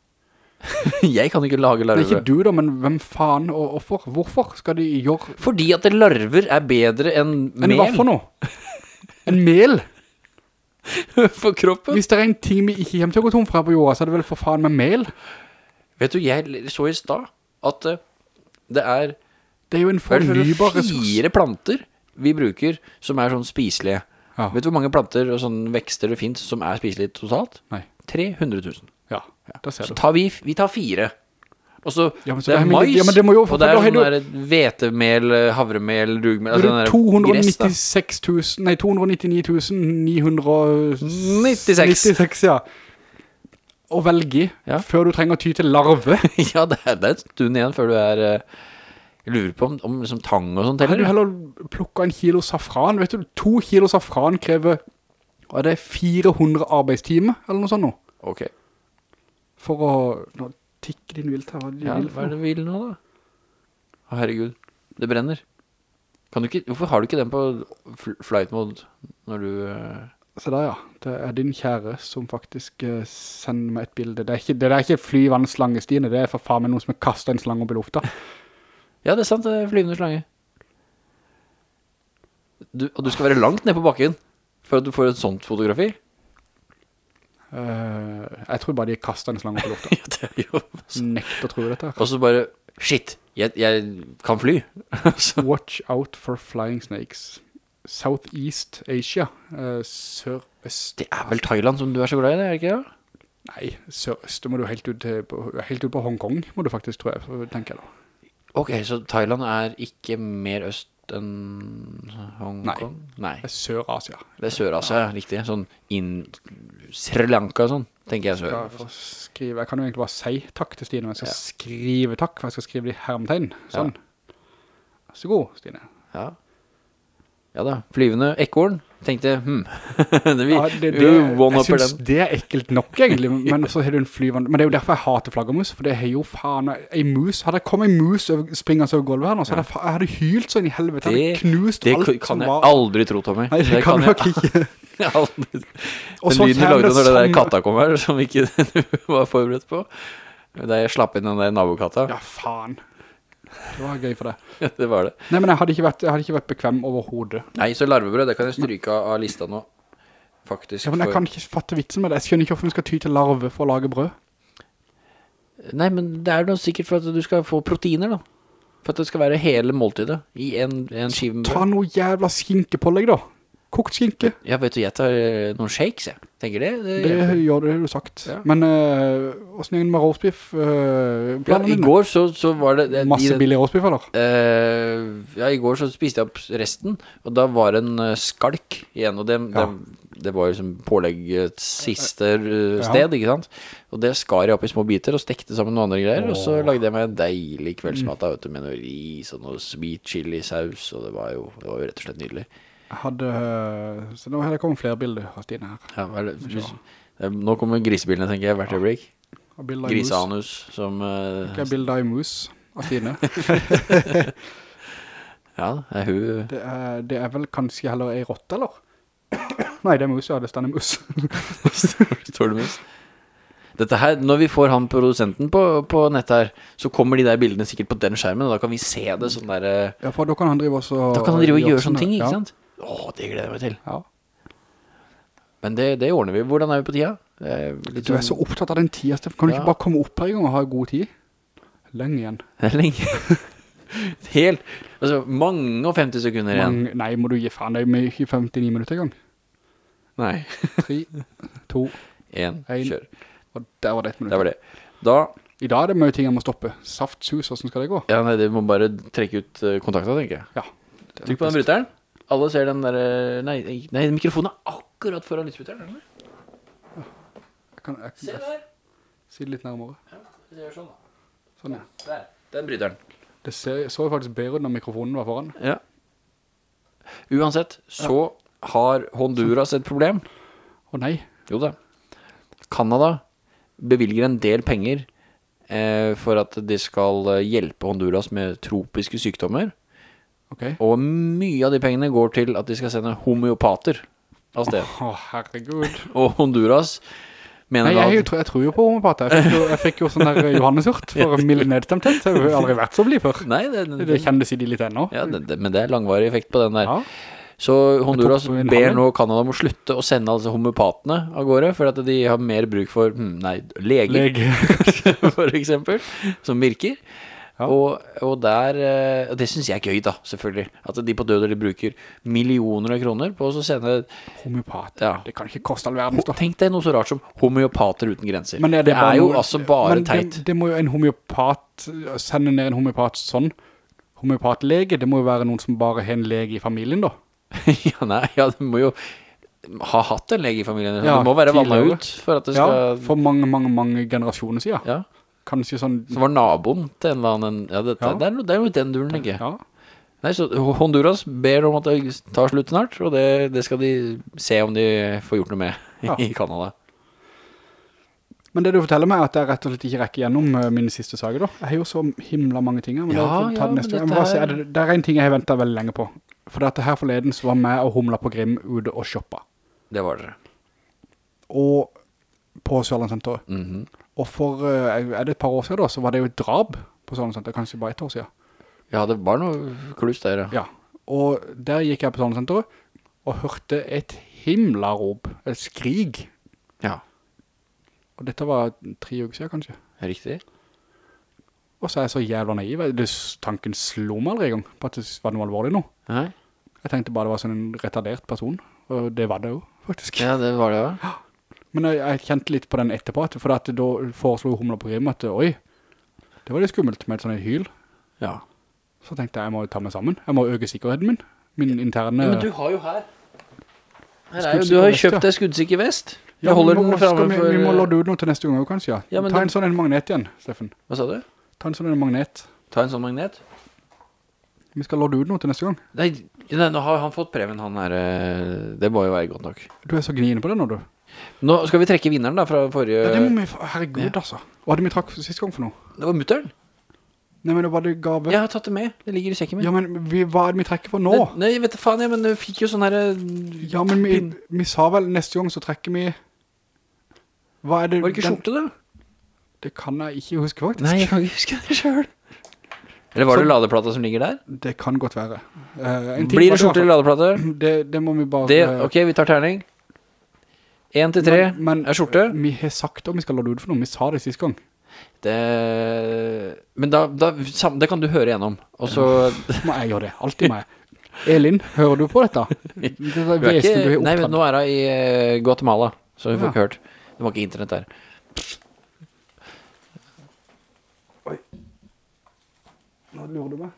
Jeg kan ikke lage Det er ikke du da, men hvem faen og hvorfor? Hvorfor skal de gjøre Fordi at larver er bedre enn mel. Enn hva for noe? En mel? for kroppen. Hvis det er en ting vi ikke kommer til å gå tom fra på jorda, så er det vel for faen med mel. Vet du, jeg så i stad at eh, det er Det er jo en fornybar ressurs. fire planter vi bruker som er sånn spiselige. Ja. Vet du hvor mange planter og sånne vekster det finnes som er spiselige totalt? Nei. 300 000. Ja, da ser Så du. tar vi, vi tar fire. Og så, Ja, så det det er mais, ja, det jo- og det er sånn der hvetemel, eh, havremel, rugmel, altså er den der gress da. 296 000, nei 299 996, 96. ja. Å velge Ja. før du trenger å ty til larve. ja, det er, det er en stund igjen før du er eh, Jeg lurer på om, om liksom tang og sånt Hadde du heller plukket en kilo safran, vet du, to kilo safran krever, hva er det, 400 arbeidstimer, eller noe sånt nå, Ok. for å, nå tikker din vilt her, hva er det de Ja, vil hva er det vil nå, da? Å, herregud. Det brenner. Kan du ikke, hvorfor har du ikke den på flight mode når du eh, Se der, ja. Det er din kjære som faktisk eh, sender meg et bilde. Det er ikke, det er ikke flyvannslange, Stine. Det er for faen meg noen som har kastet en slange opp i lufta. Ja, det er sant, det er flyvende slange. Du, og du skal være langt ned på bakken for at du får et sånt fotografi. Eh, jeg tror bare de kaster kastet en slange på lufta. Ja, det er jo... Nekt å tro dette. Og så bare, shit, jeg, jeg kan fly. Så- Watch out for flying snakes. Southeast Asia. eh, Sør-øst. det er vel Thailand som du er så glad i, det er det ikke det? Nei, sør-øst. Da må du helt ut, til, på, helt ut på Hongkong, må du faktisk, tror jeg, tenker jeg da. Ok, så Thailand er ikke mer øst enn Hongkong? Nei. Det er Sør-Asia. Det er Sør-Asia, riktig. Sånn inn Sri Lanka sånn, tenker jeg Jeg, sør. skrive, jeg kan jo egentlig bare si takk til Stine, men jeg skal skrive takk, for jeg skal skrive det i hermetegn. Sånn. Vær så god, Stine. Ja. Ja da, flyvende ekorn, tenkte jeg, hm. det, vi, Ja, det, det, vi jeg synes den. det er ekkelt nok egentlig, men så har du en flyvand. Men det er jo derfor jeg hater flaggermus, for det er jo faen, en mus, hadde jeg kommet en mus og springet seg over gulvet her nå, så hadde jeg, jeg hadde hylt sånn i helvete, jeg Det, hadde knust det alt kan jeg var. aldri tro, Tommy. Nei, det, kan du nok ikke. aldri. Den lyden du lagde det når det der katta kom her, som ikke du var forberedt på. Da jeg slapp inn den der nabokatta. Ja, faen. Det var gøy for det. det var det. Nei, men jeg hadde ikke vært, jeg hadde ikke vært bekvem overhovedet Nei, så larvebrød, det kan jeg stryke av lista nå. Faktisk. Ja, men jeg for- kan ikke fatte vitsen med det. Jeg skjønner ikke hvorfor vi skal ty til larve for å lage brød. Nei, men det er noe sikkert for at du skal få proteiner, da. For at det skal være hele måltidet i en, en skive med Ta noe jævla skinkepålegg da. Kokt skinke. Ja, vet du, jeg tar eh, noen shakes, jeg. Tenker det. Det, Det gjør det, har du sagt. Ja. Men uh, hvordan er det med roastbiff? Uh, ja, I går så, så var det, det Masse den- billig roastbiff, eller? Uh, ja, i går så spiste jeg opp resten, og da var det en eh, skalk igjen, og det, Ja. det, var liksom påleggets siste eh, sted, ikke sant? Og det skar jeg opp i små biter og stekte sammen noen andre greier, og så lagde jeg meg en deilig kveldsmat da, vet du, med noe ris og noe sweet chili saus, og det var jo, det var jo rett og slett nydelig. Hadde... eh, Så nå har det kommet flere bilder av Stine her. Ja, det, hvis, eh, nå kommer grisebildene tenker jeg, hvert øyeblikk. Av. Griseanus som... Uh, Ikke bilder i mus av Stine. ja, er hun... Det er, det er vel kanskje heller ei rått, eller? Nei, det er mus, ja. Det stender mus. Står det mus? Dette her, når vi får han produsenten på, på nett her, så kommer de der bildene sikkert på den skjermen, og da kan vi se det sånn der... eh, ja, for da kan han drive også... Da kan han drive og gjøre sånne ting, ikke ja. sant? Åh, det gleder jeg meg til. Ja. Men det, det ordner vi. Hvordan er vi på tida? Er Du er så sånn- opptatt av den tida, Steffen. Kan du Ja. ikke bare komme opp her i gang og ha god tid? Lenge igjen. Lenge. Helt, altså mange og 50 sekunder igjen. Mange, nei, må du gi faen. Det er ikke 59 minutter i gang. Nei, Tre, to, en, En. kjør. og der var det et minutt. Der var det. Da, I dag er det mye ting jeg må stoppe. Saft, sus, hvordan skal det gå? ja, nei, det må bare trekke ut kontakten, tenker jeg. Ja. Trykk på den bryteren. Alle ser den der, eh, nei, nei, mikrofonen er akkurat foran lysbytteren, er den det? Jeg kan, Se der. si litt nærmere. Ja, det gjør sånn da. Sånn, ja. Der, den bryteren. Det ser, så faktisk bedre når mikrofonen var foran. Ja. Uansett, så har Honduras et problem. Å nei. Jo da. Kanada bevilger en del penger eh, for at de skal eh, hjelpe Honduras med tropiske sykdommer. Ok. Og mye av de pengene går til at de skal sende homeopater av sted. Å, herregud. Og Honduras mener Nei, jeg, jeg, er jo at tro- jeg tror jo på homeopater. Jeg fikk jo, jeg fikk jo sånn der Johanneshurt for mild nedstemthet. så Jeg har aldri vært så blid før. Nei, det, Det det, kjennes i de litt ennå. ja, det, det, men det er langvarig effekt på den der. Ja. Så Honduras ber nå Kanada om å slutte å sende altså homopatene av gårde, for at de har mer bruk for, hm, nei, leger, Lege. for eksempel, som virker. Ja. Og, og der, eh, og det synes jeg er gøy da, selvfølgelig, at de på døde eller bruker millioner av kroner på å sende, Homeopater. Ja. Det kan ikke koste all verden. da. tenk deg noe så rart som homeopater uten grenser. Men det, det bare er jo noe- altså bare men teit. Det, det må jo en homeopat sende ned en homeopat sånn. Homeopatlege, det må jo være noen som bare har en lege i familien da. ja, nei, ja, det må jo ha hatt en lege i familien. Ja, det må være vannet ut for at det Ja, for mange, mange, mange generasjoner siden. Ja, Kanskje sånn... som var naboen til en eller annen... Ja, det, Ja. det, er, det er jo den duren, ikke? Ja. Nei, så Honduras ber om at det tar slutt snart, og det, det skal de se om de får gjort noe med Ja. i Kanada. Men det du forteller meg er at jeg rett og slett ikke rekker gjennom min mine siste sager da. Jeg har jo så himla mange ting men Ja, det, ja, men. Dette må bare er- er det, det er en ting jeg har ventet veldig lenge på. For det at her forleden så var meg og Humla på Grim ute og shoppa. Det var det. Og på Sørlandssenteret. Mhm. Og for, eh, er det et par år siden da, så var det jo et drab på sånn senter, kanskje bare et år siden. Ja, det var noe kluss der, ja. Ja, og der gikk jeg på sånn senter og hørte et himlarop, et skrig. Ja, Og dette var tre uker siden kanskje. riktig. Og så er jeg så jævla naiv. Det, tanken slo meg aldri gang på at det var noe alvorlig nå. Nei? Jeg tenkte bare det var sånn en retardert person, og det var det jo, faktisk. Ja, det var det, jo. ja. Men jeg, jeg kjente litt på den etterpå, for at da foreslo Humla på Grim at, oi, det var litt skummelt med et sånt hyl. Ja. Så tenkte jeg, jeg må ta meg sammen. Jeg må øke sikkerheten min. Min interne... Ja, men du har jo her. her er jo, du har jo kjøpt deg skuddsikker vest. Ja, vi må, den fremme vi, for... vi må lodde ut noe til neste gang kanskje, ja. Ja, Ta en en sånn en magnet igjen, Steffen. Hva sa du? Ta en sånn en magnet. Ta en sånn magnet. Vi skal lodde ut noe til neste gang. Nei, nei, nå har han fått premien, han her. eh, Det må jo være godt nok. Du er så gnien på det nå, du. Nå skal vi trekke vinneren da, fra forrige... Ja, det må vi, Herregud, herregud altså. Hva hadde vi trakk siste gang for noe? Det var mutteren. Nei, men var det gave? Jeg har tatt det med. Det ligger i sekken min. Ja, men vi, hva er det vi trekker for nå? Nei, nei, vet du faen, jeg, men vi fikk jo sånn her... eh, Ja, men vi, vi sa vel neste gang så trekker vi... Hva er det? Var det ikke den- skjorte, da? Det kan jeg ikke huske faktisk. Nei, jeg kan ikke huske det selv. Eller var det ladeplata som ligger der? Det kan godt være. Uh, Blir det skjorte eller ladeplate? Det, det må vi bare... Det, ok, vi tar terning. En til 3 Men- men- er skjorte. Vi har sagt om vi skal lodde ut for noe. Vi sa det siste gang. Det... Men da, da, det kan du høre gjennom. Og så... Må jeg gjøre det. Alltid meg. Elin, hører du på dette? Det er Du er ikke, du har nei, men nå er hun i eh, Guatemala, så hun får Ja. ikke hørt. Det var ikke internett der. Oi. Nå lurer du meg.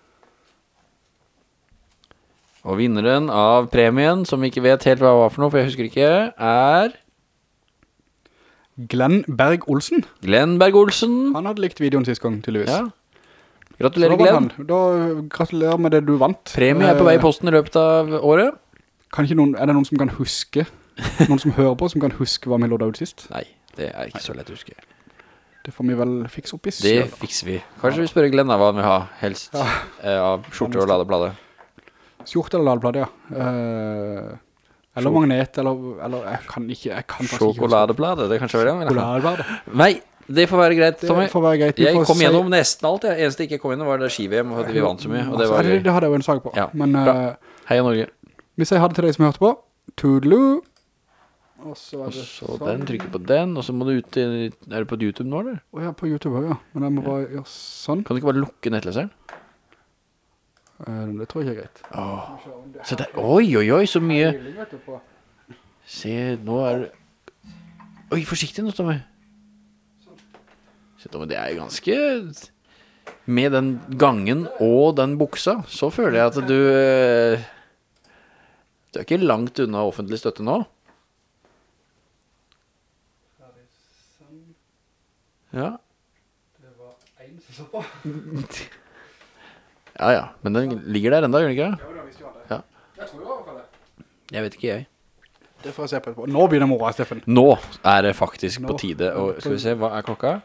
Og vinneren av premien, som vi ikke vet helt hva det var for noe, for jeg husker ikke, er Glenn Berg Olsen. Glenn Berg-Olsen. Han hadde likt videoen siste gang, tydeligvis. Ja. Gratulerer, Glenn. Da gratulerer med det du vant. Premie er på vei i Eh, posten i løpet av året. Noen, er det noen som kan huske, noen som hører på, som kan huske hva vi lodda ut sist? Nei, det er ikke så lett å huske. Det får vi vel fikse opp i Det fikser vi. Kanskje vi spør Glenn hva han vil ha, helst, eh, av skjorte og ladeplade. Skjorte eller ladeblad, ja. Eh, eller magnet, eller, eller jeg kan ikke, jeg kan faktisk ikke huske. Det er kanskje var det han ville. Sjokoladeblad. Nei, det får være greit, Det Tommy. får være greit. Jeg kom si- gjennom nesten alt, jeg. Eneste jeg ikke kom gjennom var det ski-VM, fordi vi vant så mye, og det Altså, var det, gøy. det hadde jeg jo en sag på. Ja, Men bra. Hei, Norge. vi sier ha det til deg som hørte på. Toodaloo. Og så er det så sånn. den, trykker på den, og så må du ut i, er du på YouTube nå, eller? Å ja, på YouTube også, ja. Men jeg må bare gjøre sånn. Kan du ikke bare lukke nettleseren? Eh, det tror jeg ikke er greit. Åh. Så det, oi, oi, oi, så mye. Se, nå er det... Oi, forsiktig nå, Tommy. Se, Tommy, det er ganske... Med den gangen og den buksa, så føler jeg at du... eh, Du er ikke langt unna offentlig støtte nå. Ja. Ja, ja, men den ligger der enda, gjør den ikke? Ja. Jeg vet ikke, jeg. Det får jeg se på etterpå. Nå begynner mora, Steffen. Nå er det faktisk Nå. på tide, og skal vi se, hva er klokka?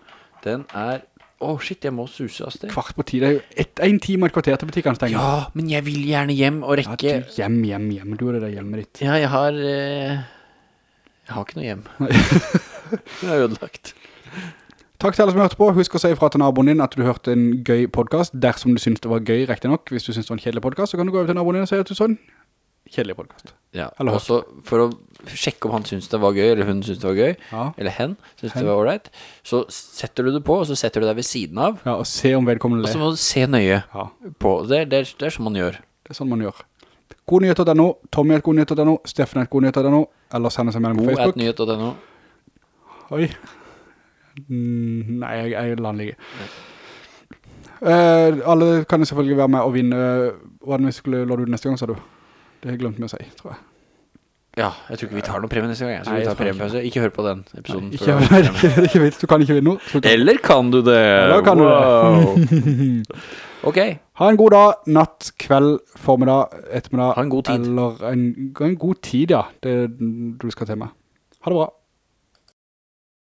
Den er Åh, shit, jeg må suse av sted. Kvart på tid, det jo et, en time og et kvarter til butikken stenger. Ja, men jeg vil gjerne hjem og Ja, rekke... du, hjem, hjem, hjem. Du er det der hjemmet ditt. Ja, jeg har... eh, Jeg har ikke noe hjem. det er ødelagt. Takk til alle som hørte på. Husk å si fra til naboen din at du hørte en gøy podcast. Dersom du synes det var gøy, riktig nok. Hvis du synes det var en kjedelig podcast, så kan du gå over til naboen din og si at du så en kjedelig podcast. Ja, og også for å sjekke om han synes det var gøy, eller hun synes det var gøy, Ja. eller hen synes Hen. det var all right, så setter du det på, og så setter du deg ved siden av, Ja, og se om vedkommende og så må du se nøye Ja, på. Det, det, det er som man gjør. det er sånn man gjør. Godnyheter.no, Tommy er godnyheter.no, Steffen er godnyheter.no, eller send oss en melding på God Facebook. nyhet.no. Oi. Mm, Nei, jeg, jeg lar den ligge. Eh, alle kan selvfølgelig være med og vinne. Hva er det vi skulle låne ut neste gang, sa du? Det har jeg glemt med å si, tror jeg. Ja, jeg tror ikke vi tar noen premie neste gang. Jeg. Nei, vi tar tror ikke. premiepause. Ikke hør på den episoden. Ikke, er ikke, er ikke vits, du kan ikke vinne noe. Eller kan du det? da kan du det. Ok, Ha en god dag, natt, kveld, formiddag, ettermiddag. Ha en god tid. Eller en, en god tid, ja. Det du skal til med. Ha det bra.